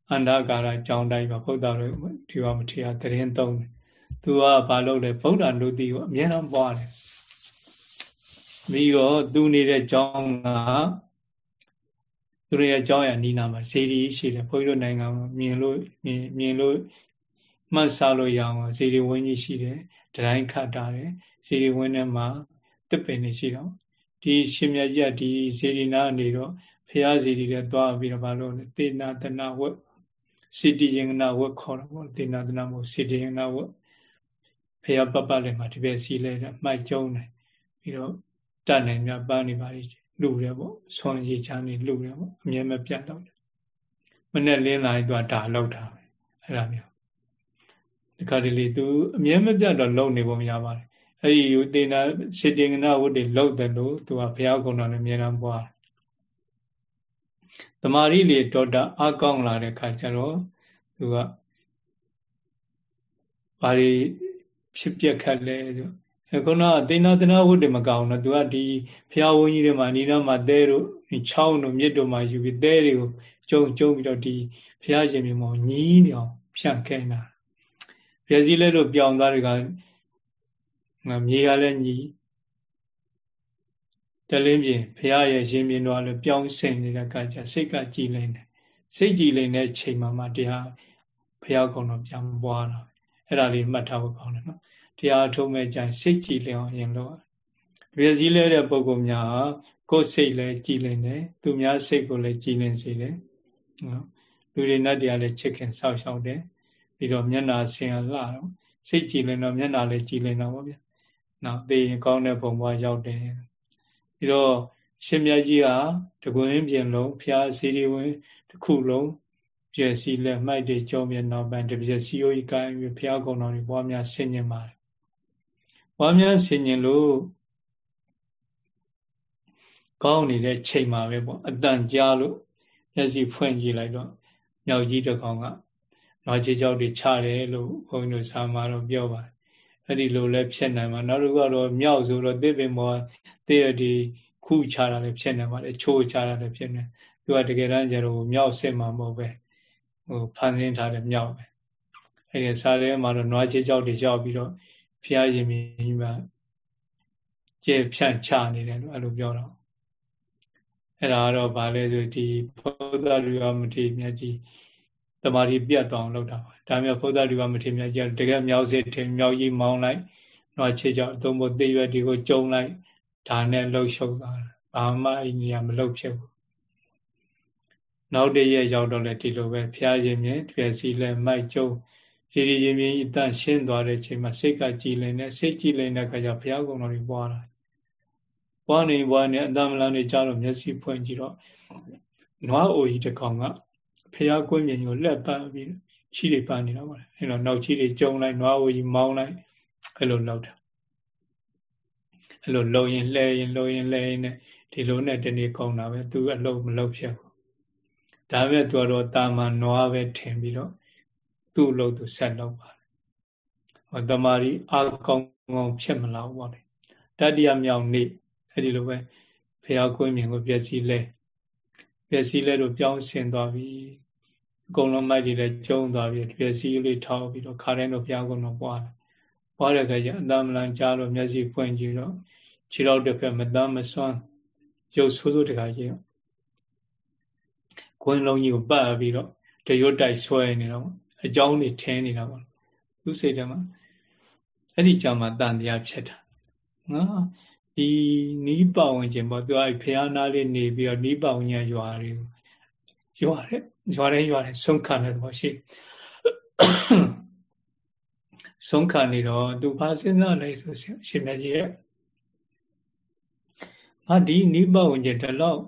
အန္တကာရကြောင်းတိုင်းပါဘုရားတို့ဒီဝမထေရတရင်သုံးတယ်သူကဘာလုပ်လဲဗုဒ္ဓနုတိကိုအမြဲတမ်းပွားတယ် ပြီးတော့သူနေတဲ့ကြောင်းကသူရဲ့ကြောင်းရနီးနာမှာဇေဒီရှိတယ်ဘုန်းကြီးတို့နိုင်ငံမှာမြင်လို့မြင်လို့မှတ်စားလို့ရအောင်ဇေဒီဝင်းကြီးရှိတယ်တတိုင်းခတ်တာတယ်ဇေဒီဝင်းထဲမှာတစ်ပင်နေရှိတော့ဒီရှင်မြတ်ကြီးကဒီဇေဒီနာနေတော့ဖះစီတွေလည်းသွားပြီးတော့ဘာလို့လဲသေနာတနာဝတ်စီတီယင်နာဝတ်ခေါ်တော့ပေါ့သေနာတနာမို့စီတီယင်နာဝတ်ဖះပပလည်းမှာဒီပဲစီလဲမှိုက်ကျုံတယ်ပြီးတော့ တတ်နိုင်မြပန်းနေပါလိလူတယ်ပေါ့ဆွမ်းရေချမ်းနေလူတယ်ပေါ့အမြဲမပြတ်တော့မနဲ့လင်းလာရင်သူကဒါလောက်တာပဲအဲ့ဒါမျိုးဒီခါတလေသူအမြဲမပြတ်တော့လုံနေဖို့မရပါဘူးအဲ့ဒီသေနာစီတီယင်နာဝတ်တွေလုံတယ်လို့သူကဘုရားကုံတော်လည်းအမြဲတမ်းပွားတယ်တမာရီလေဒေါတာအကောင်းလာတဲ့ခါကျတော့သူကဘာတွေဖြစ်ပျက်ခတ်လဲဆို ခုနကသေနာသနာဝတ်တွေမကောင်းတော့သူကဒီဖျားဝန်းကြီးတွေမှာအနီးနားမှာတဲတို့ချောင်းတို့မြစ်တို့မှာယူပြီးတဲတွေကိုကျုံကျုံပြီးတော့ဒီဖျားရှင်မြေမောညီးနေအောင်ဖြန့်ခိုင်းတာပြည့်စည်လဲလို့ပြောင်းသွားတွေကမြေကလည်းညီတလင်းပြင်ဖះရဲ့ရှင်မြင်တော်လည်းပြောင်းဆင်နေတဲ့ကကြစိတ်ကကြည်လိမ့်တယ်စိတ်ကြည်လိမ့်တဲ့ချိန်မှာမှတရားဖះကုံတော်ပြန်ပွားတာအဲ့ဒါလေးမှတ်ထားဖို့ကောင်းတယ်နော် တရားထုံးမဲ့ကြိုင်စိတ်ကြည်လင်အောင်ရင်လို့ရည်စည်းလဲတဲ့ပုဂ္ဂိုလ်များကိုယ်စိတ်လည်းကြည်လင်တယ်သူများစိတ်ကိုလည်းကြည်လင်စေတယ်နော်လူတွေနဲ့တရားလည်းချစ်ခင်ဆောက်ရှောက်တယ်ပြီးတော့မျက်နာဆင်ရလှတော့စိတ်ကြည်လင်တော့မျက်နာလည်းကြည်လင်တော့ဗောဗျာနော်သိရင်ကောင်းတဲ့ပုံပွားရောက်တယ်ပြီးတော့ရှင်မြတ်ကြီးဟာတကွင်းပြင်လုံးဖျားစီရီဝင်တစ်ခုလုံးပြည့်စည်လက်မှိုက်တွေကြောမြနောက်ပိုင်းတပြည့်စီယိုကြီးကိုင်းပြီးဖျားကုံတော်တွေပွားများဆင်ញင်ပါတယ် ပွားများဆင်ញင်လို့ကောင်းနေတဲ့ချိန်မှာပဲပေါ့အတန်ကြားလို့မျက်စိဖွင့်ကြည့်လိုက်တော့မြောက်ကြီးတစ်ကောင်ကနွားချေကြောက်တွေချတယ်လို့ဘုန်းကြီးတို့စာမှာတော့ပြောပါတယ်အဲ့ဒီလိုလဲဖြစ်နိုင်မှာနောက်တစ်ခုကတော့မြောက်ဆိုတော့တစ်ပင်ပေါ်တဲ့ဒီခုချတာလည်းဖြစ်နိုင်ပါတယ်ချိုးချတာလည်းဖြစ်နေသူကတကယ်တမ်းကျတော့မြောက်စစ်မှာမဟုတ်ပဲဟိုဖန်ဆင်းထားတဲ့မြောက်ပဲအဲ့ဒီစာထဲမှာတော့နွားချေကြောက်တွေရောက်ပြီးတော့ ဖျားရင်မြင်မှာကျေဖြန့်ချနေတယ်လို့အဲ့လိုပြောတော့အဲ့ဒါကတော့ဗာလဲဆိုဒီဘုရားလူရမထေရမြတ်ကြီးတမာရီပြတ်သွားအောင်လုပ်တာပါဒါမျိုးဘုရားလူရမထေရမြတ်ကြီးတကယ်မြောက်စစ်ထင်မြောက်ကြီးမောင်းလိုက်နွားချေကြောက်အသုံးဖို့သိရွက်ဒီကိုကြုံလိုက်ဒါနဲ့လှုပ်ရှုပ်သွားတာဘာမှအင်းကြီးမလှုပ်ဖြစ်ဘူးနောက်တည့်ရက်ရောက်တော့လေဒီလိုပဲဖျားခြင်းမြင်တွေ့စီလဲမိုက်ကျုံ စီရီရင်မြင်အတန့်ရှင်းသွားတဲ့ချိန်မှာစိတ်ကကြည်လင်နေစိတ်ကြည်လင်တဲ့အခါကျဘုရားကုံတော်ကြီးပွားတာပွားနေပွားနေအတမလန်နေကြတော့မျက်စိဖွင့်ကြည့်တော့နွားအိုကြီးတစ်ကောင်ကဖျားကွင်းမြင်ကိုလက်ပတ်ပြီးချီတွေပန်းနေတာပါအဲတော့နောက်ချီတွေကျုံလိုက်နွားအိုကြီးမောင်းလိုက်အဲ့လိုလောက်တာအဲ့လိုလုံရင်လှဲရင်လုံရင်လှဲရင်ဒီလိုနဲ့တနေ့ကောင်းတာပဲသူအလုံးမလုံးဖြစ်ဘူးဒါပဲသူကတော့တာမန်နွားပဲထင်ပြီးတော့ သူ့အလုပ်သူဆက်လုပ်ပါတယ်ဟောတမာရီအကောင်းကောင်းဖြစ်မလာဘူးပေါ့လေတတိယမြောက်နေ့အဲ့ဒီလိုပဲဖះကွင်းမြင်ကိုပြည့်စည်လဲပြည့်စည်လဲတော့ပြောင်းဆင်သွားပြီအကုန်လုံးမိုက်တွေလည်းကျုံသွားပြီပြည့်စည်လေးထောက်ပြီးတော့ခါတိုင်းတော့ဖះကွင်းတော့ပွားတယ်ပွားတဲ့အခါကျအတမလန်ကြားလို့မျက်စိဖွင့်ကြည့်တော့ခြေတော့တစ်ဖက်မတမ်းမစွမ်းရုပ်ဆိုးဆိုးတခါကြီးခွင်းလုံးကြီးကိုပတ်ပြီးတော့တရွတ်တိုက်ဆွဲနေတော့ အကြောင်းတွေထင်းနေတာပေါ့သူစိတ်ထဲမှာအဲ့ဒီကြောင့်မှတန်တရားဖြစ်တာနော်ဒီနီးပဝင်ခြင်းပေါ့သူကဖះနာလေးနေပြီးတော့နီးပဝင်ညာရွာတွေရွာတဲ့ရွာတဲ့ရွာတဲ့ဆုံးခံတယ်ပေါ့ရှိဆုံးခံနေတော့သူဘာစဉ်းစားလဲဆိုရှင်မြတ်ကြီးရဲ့ဟာဒီနိဗ္ဗာန်ကျတလောက်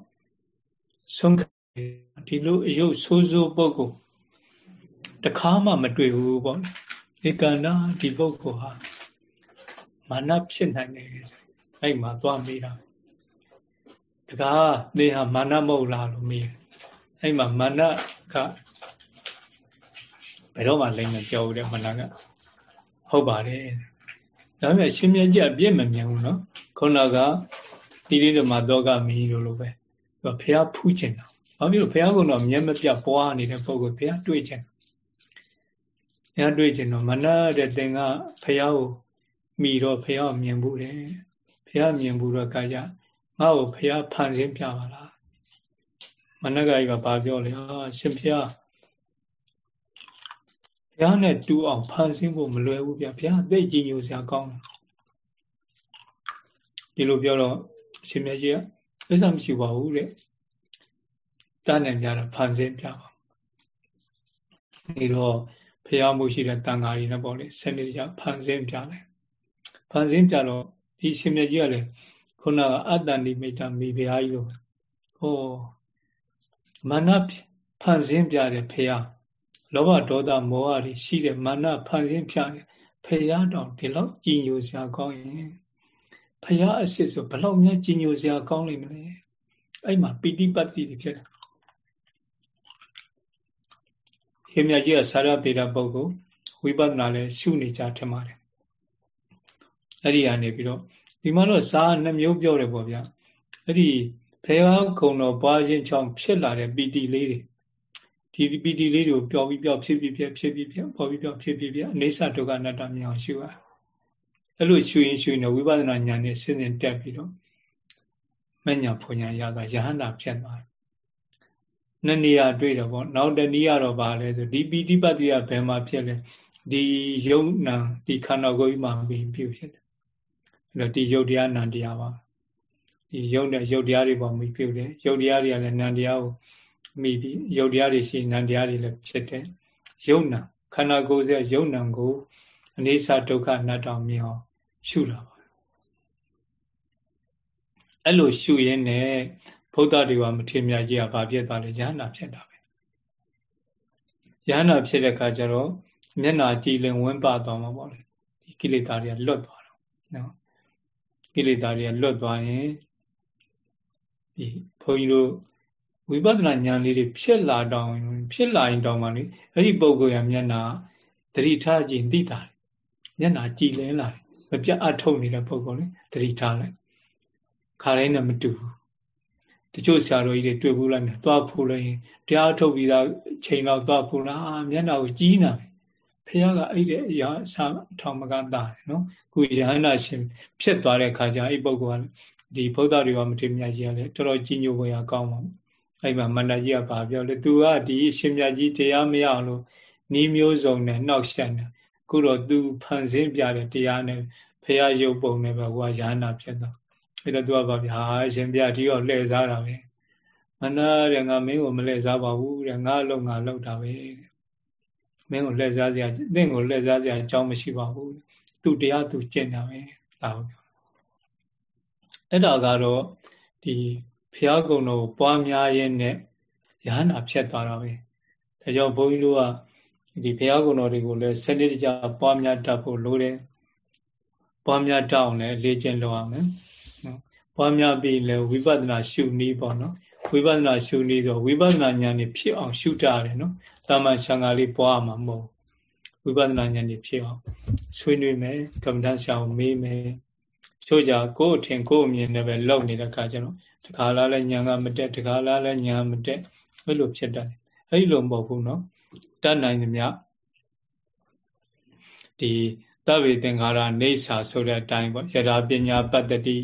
ဆုံးခံဒီလိုအယုတ်ဆိုးဆိုးပုဂ္ဂိုလ် တခါမှမတွေ့ဘူးပေါ့ဧကန္တာဒီပုဂ္ဂိုလ်ဟာမာနဖြစ်နိုင်တယ်အဲ့မှာသွားမေးတာတကားသင်ဟာမာနမဟုတ်လားလို့မေးအဲ့မှာမာနကဘယ်တော့မှလည်းမပြောဘူးတဲ့မာနကဟုတ်ပါတယ်ဒါပေမဲ့ရှင်မြတ်ကြီးအပြည့်မမြင်ဘူးနော်ခုနကတိရိဓမ္မတောကမီးလိုလိုပဲသူကဖះဖူးချင်တာဘာဖြစ်လို့ဖះကတော့မျက်မပြတ်ပွားနေတဲ့ပုံကိုဖះတွေးချင် ဖះတွေးချင်တော့မနတဲ့တင်ကဖះကိုမိတော့ဖះမြင်ဘူးတယ်ဖះမြင်ဘူးတော့ကာယငါ့ကိုဖះဖန်ဆင်းပြပါလားမနကကြီးကဘာပြောလဲအာရှင်ဖះဘုရားနဲ့တူအောင်ဖန်ဆင်းဖို့မလွယ်ဘူးဗျဘုရားသိကြည်ညိုစရာကောင်းတယ်ဒီလိုပြောတော့ရှင်မြတ်ကြီးကအိစ္ဆမရှိပါဘူးတဲ့တန်းနိုင်ကြတော့ဖန်ဆင်းပြပါဒီတော့ ဘုရားမှုရှိတဲ့တန်ဃာတွေနဲ့ပေါ့လေစနစ်ကြဖန်ဆင်းပြလိုက်ဖန်ဆင်းပြတော့ဒီရှင်မြတ်ကြီးကလည်းခုနကအတ္တနိမိတ်မိဘုရားကြီးလို့ဟောမနဖန်ဆင်းပြတဲ့ဘုရားလောဘဒေါသမောဟတွေရှိတဲ့မာနဖန်ဆင်းဖြာတယ်ဖရာတောင်ဒီလောက်ကြည်ညိုစရာကောင်းရင်ဖရာအစ်စ်ဆိုဘလောက်များကြည်ညိုစရာကောင်းလိမ့်မလဲအဲ့မှာပိဋိပတ်တိတွေဖြစ်တ ယ်ခေမြကြီးကစာရပေတာပုဂ္ဂိုလ်ဝိပဿနာလည်းရှုနေကြထင်ပါတယ်အဲ့ဒီကနေပြီးတော့ဒီမှာတော့စာနှမျိုးပြောတယ်ပေါ့ဗျာအဲ့ဒီဖေယခုံတော်ပွားခြင်းကြောင့်ဖြစ်လာတဲ့ပီတိလေးတွေဒီပီတိလေးတွေကိုပျော်ပြီးပျော်ဖြစ်ပြီးဖြစ်ဖြစ်ပြီးဖြစ်ပေါ်ပြီးပျော်ဖြစ်ပြီးဖြစ်အနေဆဒုက္ခအနတ္တမြင်အောင်ရှုရအဲ့လိုရှုရင်ရှုရင်ဝိပဿနာဉာဏ်နဲ့စဉ်စဉ်တက်ပြီးတော့မညာဖွညာရတာယဟန္တာဖြစ်သွားတယ် နှစ်နေရာတွေ့တော့ပေါ့နောက်တနည်းကတော့ဗာလဲဆိုဒီပီတိပတ္တိယဘယ်မှာဖြစ်လဲဒီယုံနာဒီခန္ဓာကိုယ်ကြီးမှာပြီးပြုဖြစ်တယ်အဲ့တော့ဒီယုတ်တရားနံတရားပါဒီယုတ်နဲ့ယုတ်တရားတွေပေါ်ပြီးပြုတယ်ယုတ်တရားတွေကလည်းနံတရားကိုမိပြီးယုတ်တရားတွေရှိနံတရားတွေလည်းဖြစ်တယ်ယုံနာခန္ဓာကိုယ်စယုံနာကိုအနေစာဒုက္ခအနတ္တမြင်အောင်ရှုတာပါအဲ့လိုရှုရင်းနဲ့ ဘုဒ္ဓတွေကမထေမြတ်ကြီးကဘာဖြစ်သွားလဲယန္နာဖြစ်တာပဲယန္နာဖြစ်တဲ့အခါကျတော့မျက်နာကြည်လင်ဝန်းပါသွားမှာပေါ့လေဒီကိလေသာတွေကလွတ်သွားတော့နော်ကိလေသာတွေကလွတ်သွားရင်ဒီဘုန်းကြီးတို့ဝိပဿနာဉာဏ်လေးတွေဖြစ်လာတော့ဖြစ်လာရင်တောင်မှလေအဲ့ဒီပုံကိုရမျက်နာသတိထားခြင်းသိတာမျက်နာကြည်လင်းလာတယ်မပြတ်အထုတ်နေတဲ့ပုံကိုလေသတိထားလိုက်ခါတိုင်းနဲ့မတူဘူး တချို့ဆရာတော်ကြီးတွေတွေ့ဘူးလိုက်မယ်သွားဖူးလိုက်ရင်တရားထုတ်ပြီးသားချိန်တော့သွားဖူးလားမျက်နှာကိုကြီးနာတယ်ဖះကအဲ့တဲ့အရာအစာထောင်မကတာတယ်နော်ခုယဟန္တာရှင်ဖြစ်သွားတဲ့ခါကျအဲ့ပုဂ္ဂိုလ်ကဒီဗုဒ္ဓတွေကမထေရမြတ်ကြီးကလည်းတော်တော်ကြီးညိုဖွယ်ကောင်းပါဘူးအဲ့မှာမန္တကြီးကဘာပြောလဲသူကဒီအရှင်မြတ်ကြီးတရားမရအောင်လို့နီးမျိုးစုံနဲ့နှောက်ရှက်နေခုတော့သူဖန်ဆင်းပြတဲ့တရားနဲ့ဖះရုပ်ပုံနဲ့ပဲဟိုကယဟန္တာဖြစ်တော့ အဲ့တော့သူကဘာပြဟာရှင်ပြဒီတော့လှည့်စားတာပဲမနာတဲ့ငါမင်းကိုမလှည့်စားပါဘူးတဲ့ငါအလုံးငါလောက်တာပဲမင်းကိုလှည့်စားစရာသင်ကိုလှည့်စားစရာအကြောင်းမရှိပါဘူးသူတရားသူကျင့်တာပဲဒါဟုတ်အဲ့ဒါကတော့ဒီဖျားကုံတော်ပွားများရင်းနဲ့ရဟန္တာဖြတ်သွားတာပဲဒါကြောင့်ဘုန်းကြီးတို့ကဒီဘုရားကုံတော်တွေကိုလည်းစနစ်တကျပွားများတတ်ဖို့လိုတယ်ပွားများတတ်အောင်လည်းလေ့ကျင့်လုပ်ရမယ် ပွားများပြီးလည်းဝိပဿနာရှုနည်းပေါ့နော်ဝိပဿနာရှုနည်းဆိုဝိပဿနာဉာဏ်นี่ဖြစ်အောင်ရှုတာတယ်နော်တာမန်ဆံဃာလေးပွားမှာမဟုတ်ဝိပဿနာဉာဏ်นี่ဖြစ်အောင်ဆွေးနွေးမယ်ကမ္မဋ္ဌာန်းဆရာကိုမေးမယ်ချို့ကြကိုယ်အထင်ကိုယ်အမြင်နဲ့ပဲလုပ်နေတဲ့အခါကျတော့တခါလားလဲဉာဏ်ကမတက်တခါလားလဲဉာဏ်မတက်အဲ့လိုဖြစ်တတ်တယ်အဲ့လိုမဟုတ်ဘူးနော်တတ်နိုင်သမျှဒီသဗ္ဗေသင်္ခါရနေဆာဆိုတဲ့အတိုင်းပေါ့ယထာပညာပတ္တိ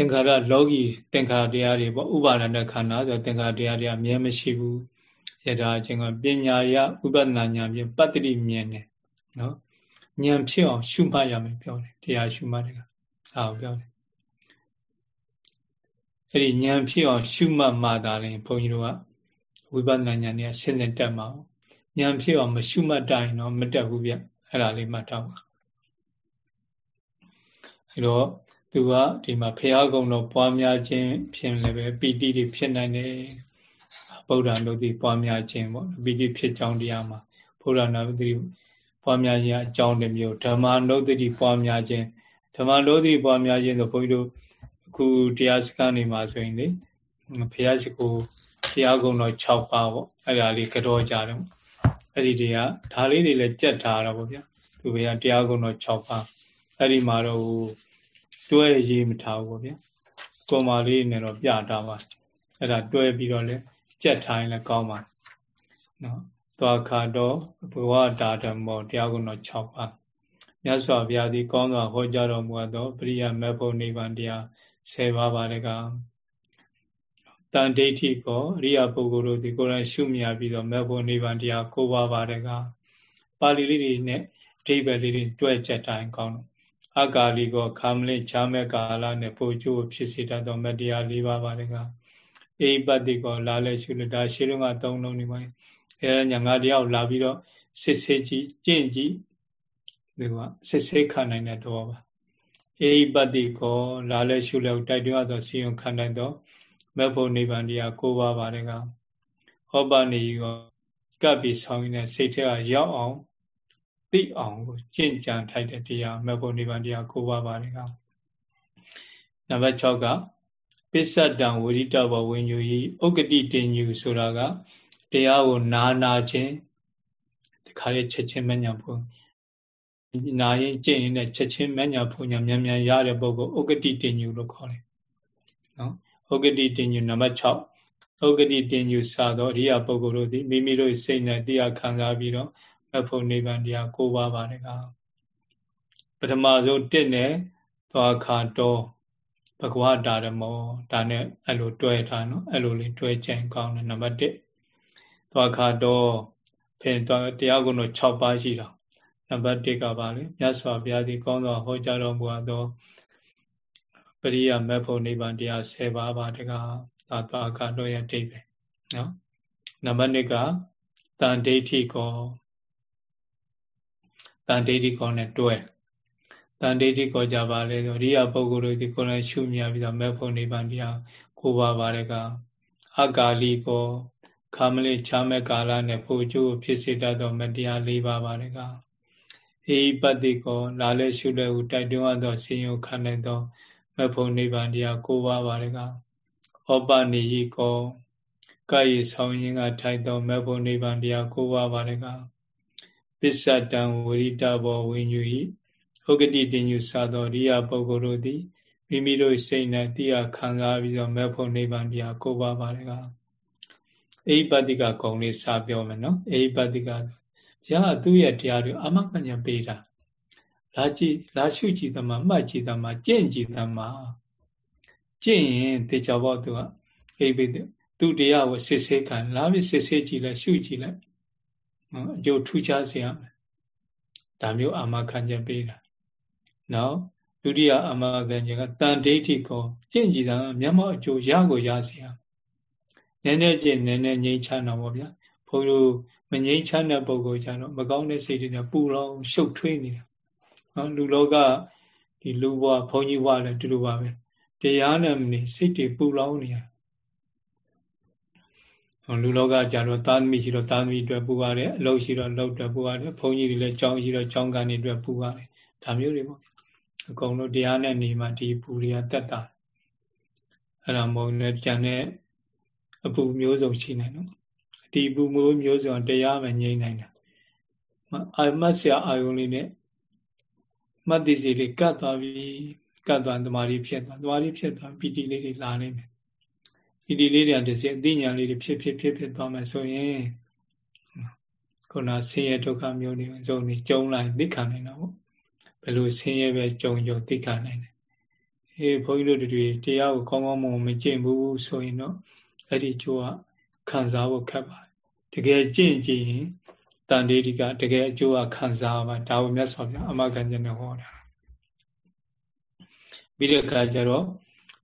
သင်္ခါရလောကီသင်္ခါရတရားတွေပေါ့ဥပါဒณะခန္ဓာဆိုသင်္ခါရတရားတွေအမြဲမရှိဘူးယထာအချင်းကပညာရဥပဒနာညာဖြင့်ပတ္တိမြင်တယ်နော်ဉာဏ်ဖြစ်အောင်ရှုမှတ်ရမယ်ပြောတယ်တရားရှုမှတ်တယ်ကအာပြောတယ်အဲ့ဒီဉာဏ်ဖြစ်အောင်ရှုမှတ်မှသာရင်ဘုန်းကြီးတို့ကဝိပဿနာဉာဏ်နဲ့ဆင်းဆင်းတက်မှာဉာဏ်ဖြစ်အောင်မရှုမှတ်တိုင်းတော့မတက်ဘူးဗျအဲ့ဒါလေးမှတ်ထားပါအဲ့တော့ သူကဒီမှာဖရာကုံတော်ပွားများခြင်းဖြင့်လည်းပဲပီတိတွေဖြစ်နိုင်တယ်ဗုဒ္ဓနုတိပွားများခြင်းပေါ့ပီတိဖြစ်ကြောင်းတရားမှာဗုဒ္ဓနုတိပွားများခြင်းအကြောင်းတစ်မျိုးဓမ္မနုတိပွားများခြင်းဓမ္မနုတိပွားများခြင်းဆိုဘုန်းကြီးတို့အခုတရားစခန်းနေမှာဆိုရင်လေဖရာရှိခိုးတရားကုံတော်6ပါးပေါ့အဲ့ဒါလေးကြောကြတယ်အဲ့ဒီတရားဒါလေးတွေလည်းကြက်ထားတာပေါ့ဗျာသူဘယ်ကတရားကုံတော်6ပါးအဲ့ဒီမှာတော့ တွဲရေးမထားဘူးပေါ့ဗျာကွန်မာလေးနဲ့တော့ပြထားပါအဲ့ဒါတွဲပြီးတော့လဲကြက်ထားရင်လည်းကောင်းပါနော်သွားခါတော့ဘဝတာဓမ္မောတရားကုံတော်6ပါးမြတ်စွာဘုရားသည်ကောင်းစွာဟောကြားတော်မူသောပရိယမေဖို့နိဗ္ဗာန်တရား10ပါးပါတကတန်ဒိဋ္ဌိကောအရိယပုဂ္ဂိုလ်တို့ဒီကိုယ်တိုင်ရှုမြင်ပြီးတော့မေဖို့နိဗ္ဗာန်တရား9ပါးပါတကပါဠိလေးတွေနဲ့အဓိပ္ပာယ်လေးတွေတွဲချက်တိုင်းကောင်းတော့ အကာလီကောခမလေးချာမဲ့ကာလနဲ့ပို့ကျိုးဖြစ်စေတတ်သောမတရား၄ပါးပါတကအိပတ္တိကောလာလဲရှုလို့ဒါရှင်းလုံးကသုံးလုံးနေပါအဲညာငါတယောက်လာပြီးတော့စစ်ဆေးကြည့်ကြင့်ကြည့်ဒီကစစ်ဆေးခံနိုင်တဲ့သဘောပါအိပတ္တိကောလာလဲရှုလို့တိုက်တွန်းသောစီယုံခံနိုင်သောမဖို့နိဗ္ဗာန်တရား၉ပါးပါတကဟောပါနေရောကပ်ပြီးဆောင်းနေတဲ့စိတ်ထဲကရောက်အောင် သိအောင်ကိုကျင့်ကြံထိုက်တဲ့တရားမဖို့နိဗ္ဗာန်တရား၉ပါးပါတကနံပါတ်6ကပစ္စတံဝိရိတဘဝိညူဤဥက္ကတိတင်ညူဆိုတာကတရားကိုနာနာခြင်းဒီခါလေးချက်ချင်းမညာဖို့နာရင်ကျင့်ရင်လည်းချက်ချင်းမညာဖို့ညာမြန်မြန်ရတဲ့ပုဂ္ဂိုလ်ဥက္ကတိတင်ညူလို့ခေါ်တယ်နော်ဥက္ကတိတင်ညူနံပါတ်6ဥက္ကတိတင်ညူစသောအရိယပုဂ္ဂိုလ်တို့သည်မိမိတို့စိတ်နဲ့တရားခံစားပြီးတော့ မဖို့နိဗ္ဗာန်တရား၉ပါးပါတယ်ကပထမဆုံးတစ်နဲ့သွားခါတော့ဘဂဝတာရမောဒါနဲ့အဲ့လိုတွဲထားနော်အဲ့လိုလေးတွဲကြင်ကောင်းတယ်နံပါတ်1သွားခါတော့ဖင်တရားကုန်းတော့6ပါးရှိတာနံပါတ်1ကပါလေမြတ်စွာဘုရားဒီကောင်းသောဟောကြားတော်မူသောပရိယမေဖို့နိဗ္ဗာန်တရား10ပါးပါတကားသာသွားခါတော့ရဲ့အတိတ်ပဲနော်နံပါတ်2ကတန်ဒိဋ္ဌိကော တန်ဒိဋ္ဌိကောနဲ့တွဲတန်ဒိဋ္ဌိကောကြပါလေဆိုရိယပုဂ္ဂိုလ်တို့ဒီကိုယ်နဲ့ရှုမြပြီးတော့မေဖို့နိဗ္ဗာန်တရားကိုပါပါတကားအကာလီကောခမလေးချားမဲ့ကာလနဲ့ဖို့ကျိုးဖြစ်စေတတ်သောမတရား၄ပါးပါတကားအေပတ္တိကောလာလဲရှုလဲဟုတိုက်တွန်းရသောဆင်းရဲခံနိုင်သောမဖို့နိဗ္ဗာန်တရား၉ပါးပါတကားဩပနိယိကောကာယဆောင်ရင်ကထိုက်သောမဖို့နိဗ္ဗာန်တရား၉ပါးပါတကား ပစ္စတံဝရိတဘောဝိညူဤဥဂတိတင်ညုစသောရိယပုဂ္ဂိုလ်တို့သည်မိမိတို့စိတ်နဲ့တရားခံစားပြီးတော့မဖို့နိဗ္ဗာန်တရား၉ပါးပါတကားအိပတိကဂုံလေးစာပြောမယ်နော်အိပတိကဘုရားသူ့ရဲ့တရားတွေအမကညာပေးတာလာကြည့်လာရှုကြည့်သမာမှတ်ကြည့်သမာကြင့်ကြည့်သမာကြင့်ရင်တေချာဘောသူကအိပိသူတရားကိုစစ်ဆေးခံလာပြီးစစ်ဆေးကြည့်လိုက်ရှုကြည့်လိုက် နော်အကျိုးထူးခြားစေရမယ်ဒါမျိုးအာမခံချက်ပေးတာနောက်ဒုတိယအာမခံချက်ကတန်ဒိဋ္ဌိကိုကြင့်ကြည့်တာမျက်မှောက်အကျိုးရကိုရစေရနည်းနည်းချင်းနည်းနည်းငြိမ်းချမ်းတော့ဗောဗျာဘုန်းကြီးမငြိမ်းချမ်းတဲ့ပုဂ္ဂိုလ်ကြတော့မကောင်းတဲ့စိတ်တွေပူလောင်ရှုပ်ထွေးနေတာနော်လူလောကဒီလူဘဝဘုန်းကြီးဘဝလည်းတူတူပါပဲတရားနဲ့မနေစိတ်တွေပူလောင်နေတာ လူလောကကြတော့သားသမီးရှိတော့သားသမီးအတွက်ပူရတယ်အလုပ်ရှိတော့အလုပ်အတွက်ပူရတယ်ဘုန်းကြီးတွေလည်းကြောင်းရှိတော့ကြောင်းကန်တွေအတွက်ပူရတယ်ဒါမျိုးတွေပေါ့အကုန်လုံးတရားနဲ့နေမှဒီပူတွေကတက်တာအဲ့ဒါမဟုတ်လည်းကြံတဲ့အပူမျိုးစုံရှိနိုင်တော့ဒီပူမျိုးမျိုးစုံတရားပဲငြိမ့်နိုင်တာအာမတ်ဆရာအာယုန်လေးနဲ့မတ်တိစီလေးကတ်သွားပြီကတ်သွားသမာဓိဖြစ်သွားသမာဓိဖြစ်သွားပီတိလေးတွေလာနေမယ် ပီတိလေးတွေကတစ်စက်အသိဉာဏ်လေးတွေဖြစ်ဖြစ်ဖြစ်ဖြစ်သွားမယ်ဆိုရင်ခုနဆင်းရဲဒုက္ခမျိုးတွေစုံနေကြုံလိုက်သိခံနိုင်တော့ဘယ်လိုဆင်းရဲပဲကြုံကြုံသိခံနိုင်တယ်အေးဘုန်းကြီးတို့တွေတရားကိုကောင်းကောင်းမွန်မကျင့်ဘူးဆိုရင်တော့အဲ့ဒီကျိုးကခံစားဖို့ခက်ပါတယ်တကယ်ကျင့်ကြည့်ရင်တန်တေတိကတကယ်အကျိုးကခံစားပါဒါကိုမြတ်စွာဘုရားအမခံကျင်နဲ့ဟောတာပြီးတဲ့အခါကျတော့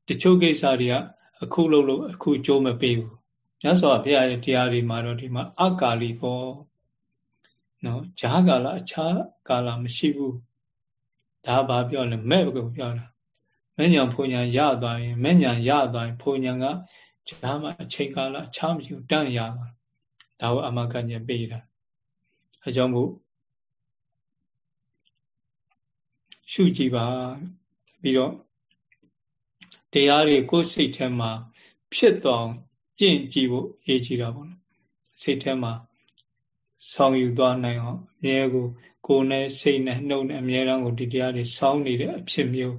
တချို့ကိစ္စတွေက အခုလို့လို့အခုကျိုးမပေးဘူးမြတ်စွာဘုရားရဲ့တရားတွေမှာတော့ဒီမှာအကာလီကောနော်ဈာကာလအခြားကာလမရှိဘူးဒါဘာပြောလဲမဲ့ကိုပြောတာမဲ့ညာဖုန်ညာရသွားရင်မဲ့ညာရသွားရင်ဖုန်ညာကဒါမှအချိန်ကာလအခြားမရှိဘူးတန့်ရပါဒါကိုအမကညပေးတာအကြောင်းမို့ရှုကြည့်ပါပြီးတော့ တရားတွေကိုယ်စိတ်ထဲမှာဖြစ်သွားကျင့်ကြည့်ဖို့ရေးကြည့်တာပေါ့နော်စိတ်ထဲမှာဆောင်းယူသွားနိုင်အောင်အမြဲကိုကိုယ်နဲ့စိတ်နဲ့နှုတ်နဲ့အမြဲတမ်းကိုဒီတရားတွေဆောင်းနေတဲ့အဖြစ်မျိုး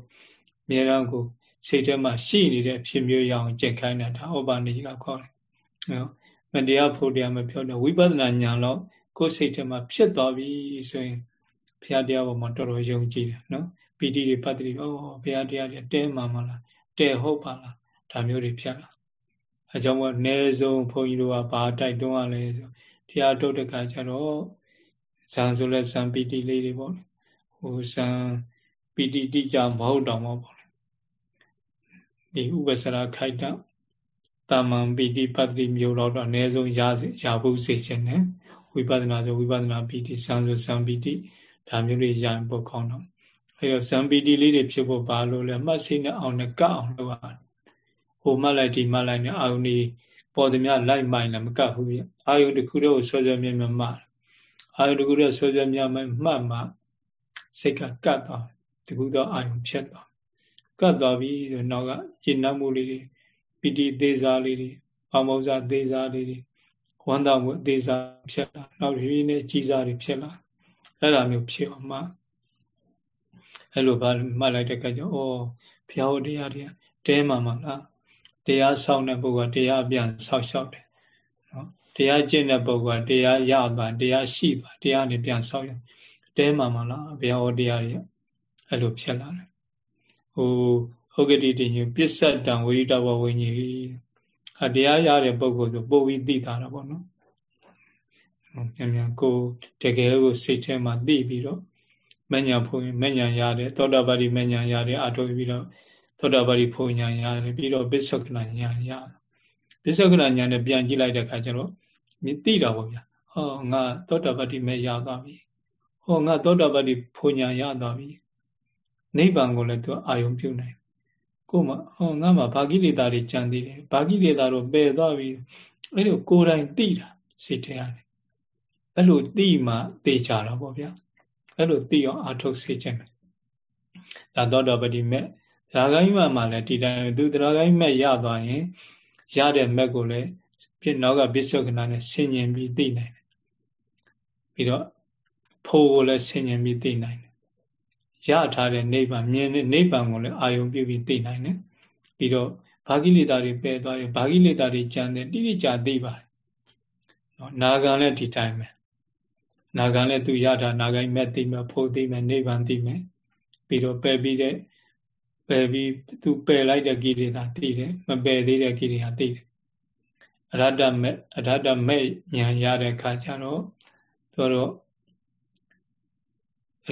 အမြဲတမ်းကိုစိတ်ထဲမှာရှိနေတဲ့အဖြစ်မျိုးရအောင်ကြင်ခိုင်းတာဒါဥပနိကခေါ်တယ်နော်မတရားဖို့တရားမပြောတော့ဝိပဿနာဉာဏ်တော့ကိုယ်စိတ်ထဲမှာဖြစ်သွားပြီဆိုရင်ဘုရားတရားပေါ်မှာတော်တော်ယုံကြည်တယ်နော်ပီတိတွေပတ္တိဩဘုရားတရားတွေတဲမှမလား တဲဟုတ်ပါလားဒါမျိုးတွေဖြစ်လာအဲကြောင့်မို့အ ਨੇ ဆုံးဘုန်းကြီးတို့ကဘာတိုက်တွန်းရလဲဆိုတရားထုတ်တဲ့ခါကျတော့ဇံဆိုလဲဇံပီတိလေးတွေပေါ့ဟိုဇံပီတိတိကြမဟုတ်တော့မပေါ့ဒီဥပ္ပစရာခိုက်တာတာမန်ပီတိပတ္တိမျိုးတော့အနည်းဆုံးရရဖို့စေခြင်းနဲ့ဝိပဿနာဆိုဝိပဿနာပီတိစံဆိုစံပီတိဒါမျိုးတွေရရင်ပိုကောင်းတော့ အဲတော့စံပီတိလေးတွေဖြစ်ဖို့ဘာလို့လဲမှတ်စိနဲ့အောင်နဲ့ကအောင်လုပ်ရတယ်ဟိုမှတ်လိုက်ဒီမှတ်လိုက်နဲ့အာယုန်ဒီပေါ်သည်များလိုက်မိုင်းလည်းမကတ်ဘူးပြအာယုန်တစ်ခုတော့ဆွဲဆွဲမြဲမြဲမှတ်အာယုန်တစ်ခုတော့ဆွဲဆွဲမြဲမြဲမှတ်မှစိတ်ကကတ်သွားတခုတော့အာယုန်ဖြစ်သွားကတ်သွားပြီဆိုနောက်ကကျင့်နှံ့မှုလေးတွေပိတိသေးစားလေးတွေအမောဇာသေးစားလေးတွေဟဝမ်းသာမှုအသေးစားဖြစ်လာနောက်ဒီနေ့ကြီးစားတွေဖြစ်လာအဲ့လိုမျိုးဖြစ်အောင်မှ အဲ့လိုပါမှတ်လိုက်တဲ့အခါကျတော့ဩဘုရားဟောတရားတွေကတဲမှမှလားတရားဆောင်းတဲ့ပုဂ္ဂိုလ်ကတရားပြန်ဆောက်ရှောက်တယ်နော်တရားကျင့်တဲ့ပုဂ္ဂိုလ်ကတရားရပါတရားရှိပါတရားနဲ့ပြန်ဆောက်ရတဲမှမှလားဘုရားဟောတရားတွေအဲ့လိုဖြစ်လာတယ်ဟိုဟုတ်ကတိတင်ညပစ္စတံဝိရိတဘဝိညာဉ်အတရားရတဲ့ပုဂ္ဂိုလ်ဆိုပို့ပြီးသိတာတာပေါ့နော်မြန်မြန်ကိုတကယ်ကိုစိတ်ထဲမှာသိပြီးတော့ မညာဖုန်မညာရတယ်သောတာပတိမညာရတယ်အထုတ်ပြီးတော့သောတာပတိဖုန်ညာရတယ်ပြီးတော့ပစ္စုကနာညာရတယ်ပစ္စုကနာညာနဲ့ပြန်ကြည့်လိုက်တဲ့အခါကျတော့သိတာပေါ့ဗျာဟောငါသောတာပတိမဲ့ရသွားပြီဟောငါသောတာပတိဖုန်ညာရသွားပြီနိဗ္ဗာန်ကိုလည်းသူအာယုံပြုနိုင်ကိုမှဟောငါမှဘာကိလေသာတွေကြံသေးတယ်ဘာကိလေသာတော့ပယ်သွားပြီအဲ့လိုကိုယ်တိုင်သိတာစိတ်ထဲရတယ်အဲ့လိုသိမှသိကြတာပေါ့ဗျာ အဲ့လိုသိအောင်အာထုတ်စေခြင်းပဲဒါသောတာပတိမဲ့ဒါဂိုင်းမှမှလည်းဒီတိုင်းသူတရားဂိုင်းမဲ့ရသွားရင်ရတဲ့မဲ့ကိုလည်းဖြစ်နောက်ကပစ္စုကနာနဲ့ဆင်ញင်ပြီးသိနိုင်တယ်ပြီးတော့ဖို့ကိုလည်းဆင်ញင်ပြီးသိနိုင်တယ်ရထားတဲ့နိဗ္ဗာန်မြင်တဲ့နိဗ္ဗာန်ကိုလည်းအာယုံပြုပြီးသိနိုင်တယ်ပြီးတော့ဘာဂိလေတာတွေပယ်သွားတယ်ဘာဂိလေတာတွေကြံတယ်တိတိကျသိပါတယ်နော်နာဂံလည်းဒီတိုင်းပဲ နာဂံလည်းသူရတာနာဂိုင်းမဲ့သိမယ်ဖို့သိမယ်နိဗ္ဗာန်သိမယ်ပြီးတော့ပယ်ပြီးတဲ့ပယ်ပြီးသူပယ်လိုက်တဲ့ကိလေသာသိတယ်မပယ်သေးတဲ့ကိလေသာသိတယ်အရဟတမဲ့အရဟတမဲ့ဉာဏ်ရတဲ့အခါကျတော့သူတို့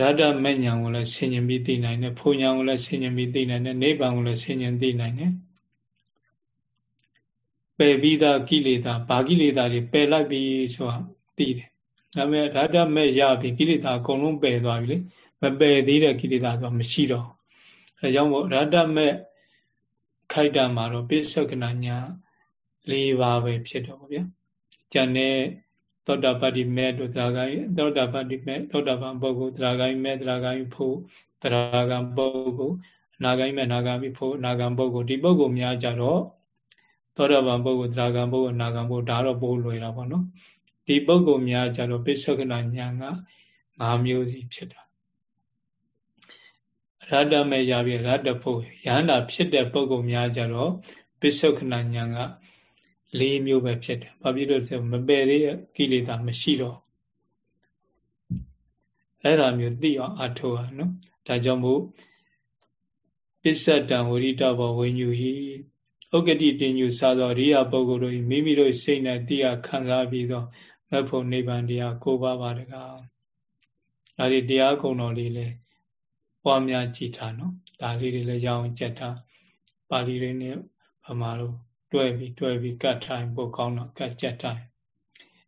ရဟတမဲ့ဉာဏ်ကိုလည်းဆင်ញင်ပြီးသိနိုင်တယ်ဖုန်ဉာဏ်ကိုလည်းဆင်ញင်ပြီးသိနိုင်တယ်နိဗ္ဗာန်ကိုလည်းဆင်ញင်သိနိုင်တယ်ပယ်ပြီးသားကိလေသာဘာကိလေသာတွေပယ်လိုက်ပြီဆိုတာသိတယ် ဒါပေမဲ့ဓာတမဲ့ရပြီကိလေသာအကုန်လုံးပယ်သွားပြီလေမပယ်သေးတဲ့ကိလေသာဆိုမရှိတော့အဲကြောင့်မို့ဓာတမဲ့ခိုက်တာမှာတော့ပိဿကနာညာ၄ပါးပဲဖြစ်တော့ဗျာကျန်တဲ့သောတာပတ္တိမဲ့တို့တရားကိုင်းသောတာပတ္တိမဲ့သောတာပန်ပုဂ္ဂိုလ်တရားကိုင်းမဲ့တရားကိုင်းဖို့တရားကံပုဂ္ဂိုလ်အနာကိုင်းမဲ့နာဂံပြီးဖို့နာဂံပုဂ္ဂိုလ်ဒီပုဂ္ဂိုလ်များကြတော့သောတာပန်ပုဂ္ဂိုလ်တရားကံပုဂ္ဂိုလ်နာဂံပုဂ္ဂိုလ်ဒါတော့ပိုးလွယ်တာပေါ့နော် ဒီပုဂ္ဂိုလ်များကြတော့ပိဿကနာညာက၅မျိုးစီဖြစ်တာရတ္တမဲ့ရပြီရတ္တဖို့ယန္တာဖြစ်တဲ့ပုဂ္ဂိုလ်များကြတော့ပိဿကနာညာက၄မျိုးပဲဖြစ်တယ်။ဘာဖြစ်လို့လဲမပယ်သေးကိလေသာမရှိတော့အဲ့ဒါမျိုးသိအောင်အထောက်ရနော်။ဒါကြောင့်မို့ပစ္စတံဝရိတဘောဝိညူဟိဥက္ကတိတင်ညူစာသောရိယပုဂ္ဂိုလ်တို့မိမိတို့စိတ်နဲ့သိရခံစားပြီးတော့ မဖို့နိဗ္ဗာန်တရားကိုပါပါတကားဒါဒီတရားကုံတော်လေးလဲပွားများကြည်ထားနော်ဒါလေးတွေလည်းရအောင်ကြက်ထားပါဠိလေးနဲ့ဗမာလိုတွဲပြီးတွဲပြီးကတ်ထိုင်ပို့ကောင်းတော့ကတ်ကြက်ထိုင်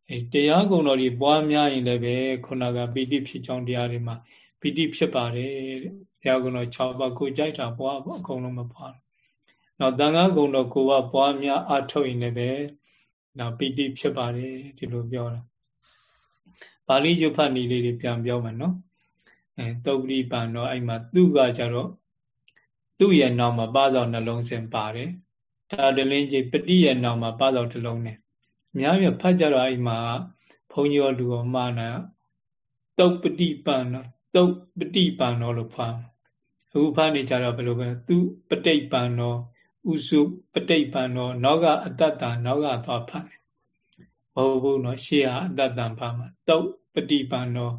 အဲတရားကုံတော်ကြီးပွားများရင်လည်းပဲခုနကပီတိဖြစ်ကြောင်းတရားတွေမှာပီတိဖြစ်ပါတယ်တဲ့တရားကုံတော်6ပါးကိုကြိုက်တာပွားပေါ့အကုန်လုံးမပွားတော့တန်ခါကုံတော်ကိုကပွားများအထုတ်ရင်လည်း ပဲဒါပီတိဖြစ်ပါတယ်ဒီလိုပြောတာပါဠိရွတ်ဖတ်နည်းလေးတွေပြန်ပြောမယ်နော်အဲသုတ်တိပန်တော့အဲ့မှာသူကကြတော့သူ့ရဲ့နောက်မှာပါးစောက်နှလုံးစင်ပါတယ်ဒါတလင်းကြီးပတိရဲ့နောက်မှာပါးစောက်တစ်လုံးနဲ့အများကြီးဖတ်ကြတော့အဲ့မှာဘုန်းကြီးတို့လူတော်မှားနာသုတ်ပတိပန်တော့သုတ်ပတိပန်တော့လို့ဖတ်အခုဖတ်နေကြတော့ဘယ်လိုပဲသူပဋိပန်တော့ ဥစုပဋိပန်တော့နောကအတ္တတနောက်ကသွားဖတ်တယ်မဟုတ်ဘူးနော်ရှေ့ကအတ္တတဖတ်မှာသုတ်ပဋိပန်တော့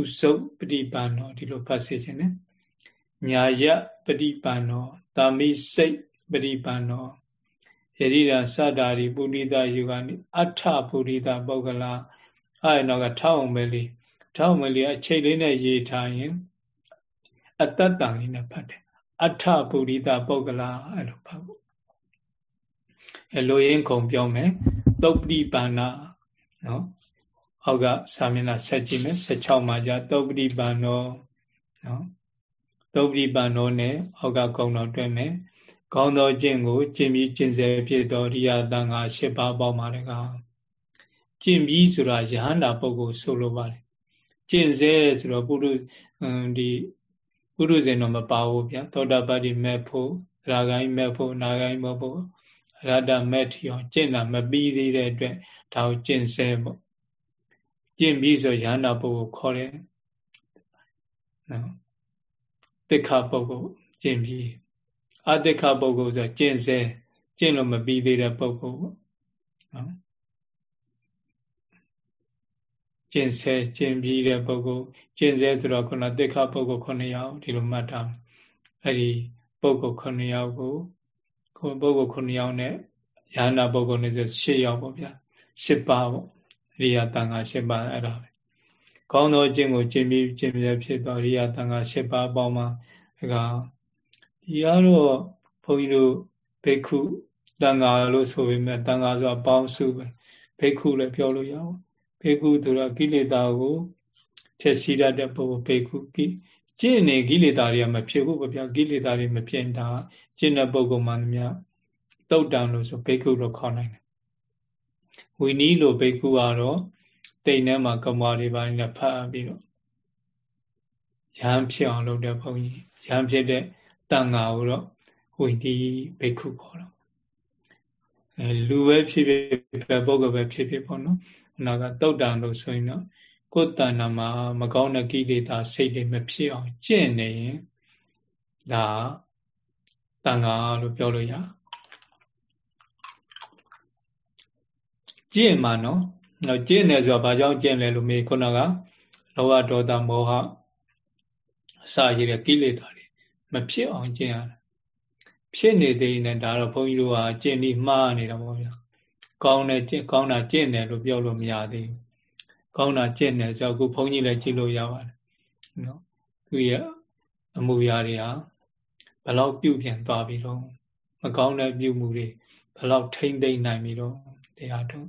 ဥစုပဋိပန်တော့ဒီလိုဖတ်စေခြင်းနဲ့ညာယပဋိပန်တော့တာမိစိတ်ပဋိပန်တော့ယရိရာစတာရိပုရိသယုဂာနိအထပုရိသပုဂ္ဂလာအဲ့တော့ကထောက်အောင်ပဲလေးထောက်အောင်ပဲလေးအချိန်လေးနဲ့ရေးထားရင်အတ္တတန်လေးနဲ့ဖတ်တယ် အထပုရိသပုဂ္ဂလာအဲ့လိုဖတ်ဖို့အဲလိုရင်းခုံပြောမယ်သုတ်တိပါဏနော်အောက်ကစာမျက်နှာဆက်ကြည့်မယ်16မှာじゃသုတ်တိပါဏောနော်သုတ်တိပါဏောနဲ့အောက်ကကုံတော်တွဲမယ်ကောင်းသောကျင့်ကိုကျင့်ပြီးကျင့်စေဖြစ်သောရိယတန်ခါ၈ပါးပေါင်းပါတကားကျင့်ပြီးဆိုတာယဟန္တာပုဂ္ဂိုလ်ဆိုလိုပါတယ်ကျင့်စေဆိုတော့ပုရုဒီ ပုရုဇဉ်တော့မပါဘူးဗျာသောတာပတ္တိမဲ့ဖို့သရဂိုင်းမဲ့ဖို့နာဂိုင်းမဲ့ဖို့အရဟတမဲ့ထီအောင်ကျင့်တာမပြီးသေးတဲ့အတွက်ဒါကိုကျင့်ဆဲပေါ့ကျင့်ပြီးဆိုရဟန္တာပုဂ္ဂိုလ်ခေါ်တယ်နော်တိခပုဂ္ဂိုလ်ကျင့်ပြီးအတိခပုဂ္ဂိုလ်ဆိုကျင့်ဆဲကျင့်လို့မပြီးသေးတဲ့ပုဂ္ဂိုလ်ပေါ့နော် ကျင့်ဆဲကျင့်ပြီးတဲ့ပုဂ္ဂိုလ်ကျင့်ဆဲဆိုတော့ခုနတိခပုဂ္ဂိုလ်9ယောက်ဒီလိုမှတ်ထားအဲ့ဒီပုဂ္ဂိုလ်9ယောက်ကိုခုပုဂ္ဂိုလ်9ယောက်နဲ့ယန္တာပုဂ္ဂိုလ်နဲ့ဆို10ယောက်ပေါ့ဗျာ10ပါးပေါ့ရိယာတန်ခါ10ပါးအဲ့ဒါပဲကောင်းသောအကျင့်ကိုကျင့်ပြီးကျင့်ပြဖြစ်သောရိယာတန်ခါ10ပါးအပေါင်းမှာဒါကဒီကတော့ဘုန်းကြီးတို့ဘိက္ခုတန်ခါလို့ဆိုပေမဲ့တန်ခါဆိုတာပေါင်းစုပဲဘိက္ခုလည်းပြောလို့ရအောင် ဘေကုဆိုတာကိလေသာကိုဖြည့်ဆည်းတတ်တဲ့ပုဂ္ဂိုလ်ဘေကုကိကျင့်နေကိလေသာတွေကမဖြစ်ဘူးဗျာကိလေသာတွေမဖြစ်တာကျင့်တဲ့ပုဂ္ဂိုလ်မှမြတ်တုတ်တံလို့ဆိုဘေကုလို့ခေါ်နိုင်တယ်ဝီနီးလို့ဘေကုကတော့တိမ်ထဲမှာကမာတွေပိုင်းနဲ့ဖတ်ပြီးတော့ရဟန်းဖြစ်အောင်လုပ်တဲ့ဘုန်းကြီးရဟန်းဖြစ်တဲ့တန်ဃာကိုတော့ဝီနီးဘေကုခေါ်တော့ အဲလူပဲဖြစ်ဖြစ်ပုဂ္ဂိုလ်ပဲဖြစ်ဖြစ်ပေါ့နော်နာကတုတ်တံလို့ဆိုရင်တော့ကိုယ်တဏ္ဍာမှာမကောင်းတဲ့ကိလေသာစိတ်တွေမဖြစ်အောင်ကျင့်နေရင်ဒါတန်ခါလို့ပြောလို့ရကျင့်မှာနော်တော့ကျင့်တယ်ဆိုတာဘာကြောင့်ကျင့်လဲလို့မေးခုနကလောဘဒေါသမောဟအစာရတဲ့ကိလေသာတွေမဖြစ်အောင်ကျင့်ရတယ် ဖြစ်နေသေးရင်ဒါတော့ဘုန်းကြီးတို့ကကျင့်ပြီးမှားနေတာပေါ့ဗျာကောင်းတယ်ကျင့်ကောင်းတာကျင့်တယ်လို့ပြောလို့မရသေးဘူးကောင်းတာကျင့်တယ်ဆိုတော့အခုဘုန်းကြီးလည်းကြည့်လို့ရပါတယ်နော်သူရဲ့အမှုရာတွေဟာဘယ်လောက်ပြုပြင်သွားပြီတော့မကောင်းတဲ့ပြုမှုတွေဘယ်လောက်ထိမ့်သိမ့်နိုင်ပြီတော့တရားထုံး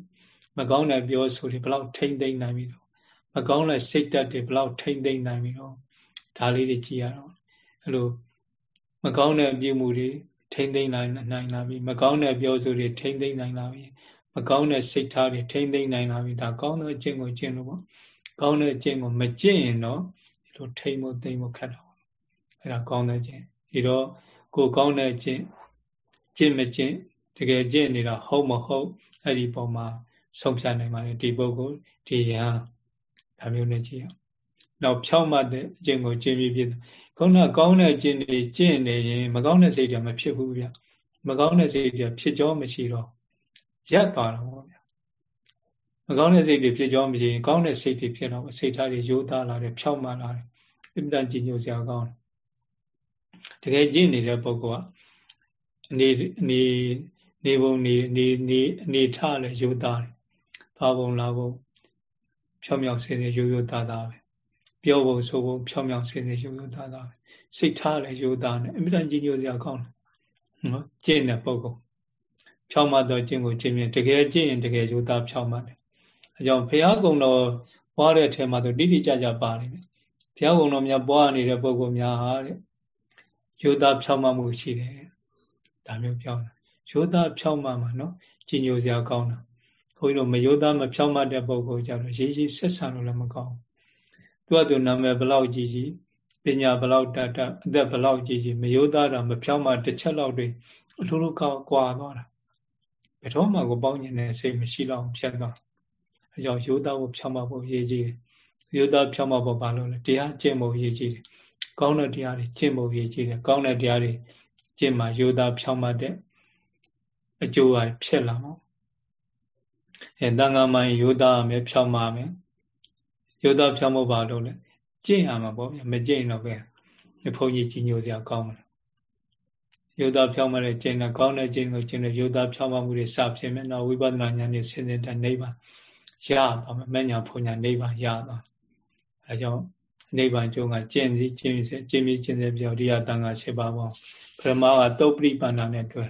မကောင်းတဲ့ပြောဆိုတွေဘယ်လောက်ထိမ့်သိမ့်နိုင်ပြီတော့မကောင်းတဲ့စိတ်ဓာတ်တွေဘယ်လောက်ထိမ့်သိမ့်နိုင်ပြီတော့ဒါလေးတွေကြည့်ရတော့အဲ့လိုမကောင်းတဲ့ပြုမှုတွေ ထိမ့်သိမ့်နိုင်နိုင်လာပြီမကောင်းတဲ့ပြောဆိုတွေထိမ့်သိမ့်နိုင်လာပြီမကောင်းတဲ့စိတ်ထားတွေထိမ့်သိမ့်နိုင်လာပြီဒါကောင်းတဲ့အကျင့်ကိုကျင့်လို့ပေါ့ကောင်းတဲ့အကျင့်ကိုမကျင့်ရင်တော့ဒီလိုထိမ့်ဖို့သိမ့်ဖို့ခက်တာပေါ့အဲ့ဒါကောင်းတဲ့အကျင့်ဒီတော့ကိုကောင်းတဲ့အကျင့်ကျင့်မကျင့်တကယ်ကျင့်နေတာဟုတ်မဟုတ်အဲ့ဒီပုံမှာဆုံးဖြတ်နိုင်ပါတယ်ဒီပုဂ္ဂိုလ်ဒီယံဒါမျိုးနဲ့ကြည့်အောင်နောက်ဖြောင့်မတ်တဲ့အကျင့်ကိုကျင့်ပြီးပြ ခုနကောင်းတဲ့အကျင့်တွေကျင့်နေရင်မကောင်းတဲ့စိတ်တွေမဖြစ်ဘူးဗျမကောင်းတဲ့စိတ်တွေဖြစ်ကြောမရှိတော့ရပ်သွားတာပေါ့ဗျာမကောင်းတဲ့စိတ်တွေဖြစ်ကြောမရှိရင်ကောင်းတဲ့စိတ်တွေဖြစ်တော့စိတ်ထားတွေရိုးသားလာတယ်ဖြောက်မှန်လာတယ်အင်တန်ကြည်ညိုစရာကောင်းတယ်တကယ်ကြည့်နေတဲ့ပုဂ္ဂိုလ်ကအနေအနေနေပုံနေနေနေအနေထားလဲရိုးသားတယ်သွားပုံလာပုံဖြောင်းမြောင်စင်းစင်းရိုးရိုးသားသားပဲ ပြောပုံဆိုပုံဖြောင်းမြောင်စင်းစင်းရိုးရိုးသားသားပဲစိတ်ထားလဲရိုးသားတယ်အင်တန်ကြည်ညိုစရာကောင်းတယ်နော်ကျင့်တဲ့ပုဂ္ဂိုလ်ဖြောင်းမတော့ကျင့်ကိုကျင့်မြင်တကယ်ကျင့်ရင်တကယ်ရိုးသားဖြောင်းမတယ်အဲကြောင့်ဘုရားကုံတော်ပွားတဲ့အထက်မှာဆိုတိတိကျကျပါနေတယ်ဘုရားကုံတော်များပွားနေတဲ့ပုဂ္ဂိုလ်များဟာတဲ့ရိုးသားဖြောင်းမမှုရှိတယ်ဒါမျိုးပြောတာရိုးသားဖြောင်းမမှာနော်ကြည်ညိုစရာကောင်းတာခွန်ကြီးတို့မရိုးသားမဖြောင်းမတဲ့ပုဂ္ဂိုလ်ကြတော့ရေးရေးဆက်ဆံလို့လည်းမကောင်းဘူး သူကသူနာမည်ဘလောက်ကြီးကြီးပညာဘလောက်တတ်တတ်အသက်ဘလောက်ကြီးကြီးမရိုးသားတာမဖြောင်းမတစ်ချက်လောက်တွေအလိုလိုကောက်ကွာသွားတာဘယ်တော့မှကိုပေါင်းကျင်တဲ့စိတ်မရှိတော့ဖြတ်သွားအဲကြောင့်ရိုးသားဖို့ဖြောင်းမဖို့ရည်ကြီးတယ်ရိုးသားဖြောင်းမဖို့ဘာလို့လဲတရားကျင့်ဖို့ရည်ကြီးတယ်ကောင်းတဲ့တရားတွေကျင့်ဖို့ရည်ကြီးတယ်ကောင်းတဲ့တရားတွေကျင့်မှရိုးသားဖြောင်းမတဲ့အကျိုးအဖြစ်လာမှာအဲတန်ခါမိုင်းရိုးသားမယ်ဖြောင်းမမယ် ရိုးသားဖြောင်းဖို့ဘာလို့လဲကျင့်ရမှာပေါ့ဗျမကျင့်တော့ပဲဘုန်းကြီးကြီးညိုစရာကောင်းတယ်ယုတ်သားဖြောင်းမတဲ့ကျင့်တဲ့ကောင်းတဲ့ကျင့်ကိုကျင့်တဲ့ယုတ်သားဖြောင်းမမှုတွေစဖြစ်မယ်နော်ဝိပဿနာဉာဏ်နဲ့ဆင်းရဲတဲ့နိဗ္ဗာန်ရသွားမယ်မဲ့ညာဖုန်ညာနိဗ္ဗာန်ရသွားအဲကြောင့်နိဗ္ဗာန်ကျုံကကျင့်စီကျင့်စီကျင့်ပြီးကျင့်စေပြောရိယတန်ခါ၈ပါးပေါ့ပရမကတုတ်ပရိပန္နာနဲ့တွဲ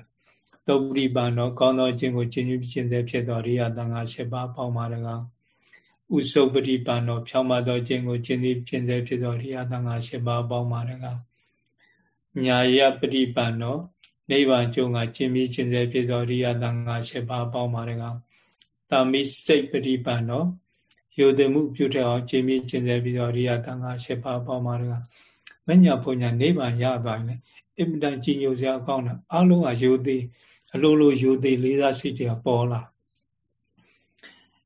တုတ်ပရိပန္နောကောင်းသောကျင့်ကိုကျင့်ပြီးကျင့်စေဖြစ်တော်ရိယတန်ခါ၈ပါးပေါင်းပါတကား ဥစုပရိပန္နောဖြောင်းမသောကျင့်ကိုကျင့်ပြီးကျင့်စေဖြစ်တော်ရိယတန်ခါ၈ပါးပေါင်းပါတကားညာယပฏิပန်နောနိဗ္ဗာန်ကျုံကကျင့်ပြီးခြင်းစေဖြစ်သောရိယတန်ခါ၈ပါးပေါင်းပါတကားတာမိစိတ်ပฏิပန်နောယုဒမှုပြုတဲ့အောင်ကျင့်ပြီးခြင်းစေပြီးသောရိယတန်ခါ၈ပါးပေါင်းပါတကားမညာဘုံညာနိဗ္ဗာန်ရသွားရင်အင်မတန်ကြည်ညိုစရာကောင်းတာအလုံးကယုသိအလိုလိုယူသေးလေးစားစိတ်တွေကပေါ်လာ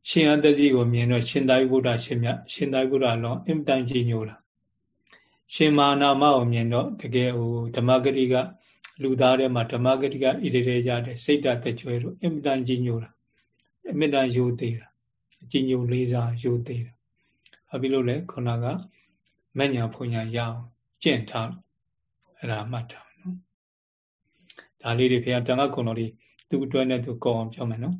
ရှင်အတ္တစီကိုမြင်တော့ရှင်သာရိပုတ္တရှင်မြတ်ရှင်သာရိပုတ္တလောအင်တန်ကြီးညိုတာရှင်မာနာမကိုမြင်တော့တကယ်ဟိုဓမ္မဂတိကလူသားထဲမှာဓမ္မဂတိကဣတိရေကြတဲ့စိတ်ဓာတ်တကြွယ်လို့အင်တန်ကြီးညိုတာအင်တန်ယူသေးတာကြီးညိုလေးစားယူသေးတာဘာဖြစ်လို့လဲခုနကမညာဖွညာရအောင်ကျင့်ထားအဲ့ဒါမှတ်တာနော်ဒါလေးတွေဖေတန်ခါကုံတော်ဒီသူ့အတွဲနဲ့သူကောအောင်ပြောမယ်နော်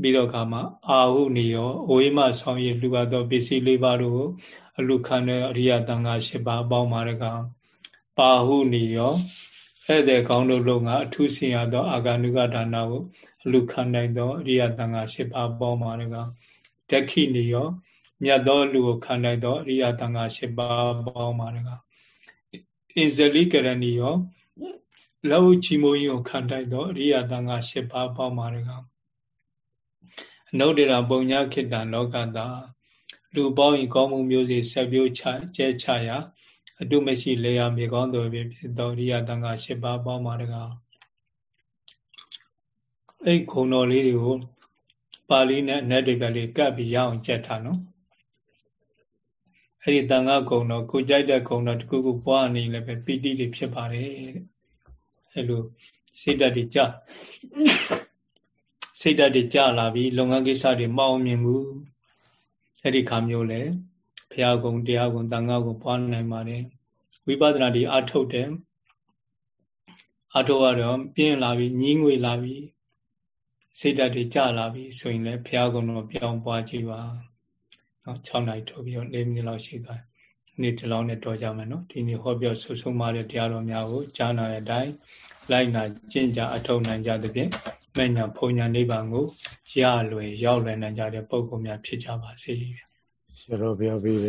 ပြီးတော့ခါမှာအာဟုနေရောအိုဝိမဆောင်ရည်လူပါသောပစ္စည်းလေးပါးတို့အလူခံတဲ့အရိယတန်ခါ၈ပါးအပေါင်းပါရကပါဟုနေရောဧည့်သည်ကောင်းတို့လုံးကအထုဆင်ရသော အာဂန္ဓုကဒါနကိုအလူခံနိုင်သောအရိယတန်ခါ၈ပါးအပေါင်းပါရကဒက္ခိနေရောမြတ်သောလူကိုခံနိုင်သောအရိယတန်ခါ၈ပါးပေါင်းပါရကအင်ဇလိကရဏီရောလောချီမိုးကြီးကိုခံတိုက်သောအရိယတန်ခါ၈ပါးပေါင်းပါရက အနုတ္တရာပုံညာခိတံလောကတာလူပေါင်းဤကောင်းမှုမျိုးစီဆက်ပြိုးချကျဲချရာအတုမရှိလေယာမြေကောင်းတော်ဖြစ်ဖြစ်သောရိယတန်ခါ၈ပါးပေါင်းပါတကားအဲ့ခုံတော်လေးတွေကိုပါဠိနဲ့အနက်တွေပဲလေးကပ်ပြီးရအောင်ကြက်ထားနော်အဲ့ဒီတန်ခါကုံတော်ကိုကြိုက်တဲ့ကုံတော်တခုခုပွားနေလည်းပဲပီတိတွေဖြစ်ပါတယ်တဲ့အဲ့လိုစိတ်ဓာတ်တွေကြ စိတ်ဓာတ်တွေကြလာပြီးလုပ်ငန်းကိစ္စတွေမအောင်မြင်ဘူးအဲ့ဒီခါမျိုးလေဘုရားကုံတရားကုံတန်ခါကုံပွားနိုင်ပါတယ်ဝိပဿနာတွေအထုတ်တယ်အထုတ်ရတော့ပြင်းလာပြီးညင်းငွေလာပြီးစိတ်ဓာတ်တွေကြလာပြီးဆိုရင်လည်းဘုရားကုံတော့ပြောင်းပွားကြည့်ပါနော်6နိုင်ထုတ်ပြီးတော့4မိနစ်လောက်ရှိသွားနေ့ဒီလောက်နဲ့တော်ကြမယ်နော်ဒီနေ့ဟောပြောဆွဆုံးမတဲ့တရားတော်များကိုကြားနာတဲ့အတိုင်းလိုက်နာကျင့်ကြအထောက်နိုင်ကြသဖြင့် မညာဖုန်ညာနိဗ္ဗာန်ကိုရလွယ်ရောက်လွယ်နိုင်ကြတဲ့ပုဂ္ဂိုလ်များဖြစ်ကြပါစေ။ဆရာတော်ပြောပြီး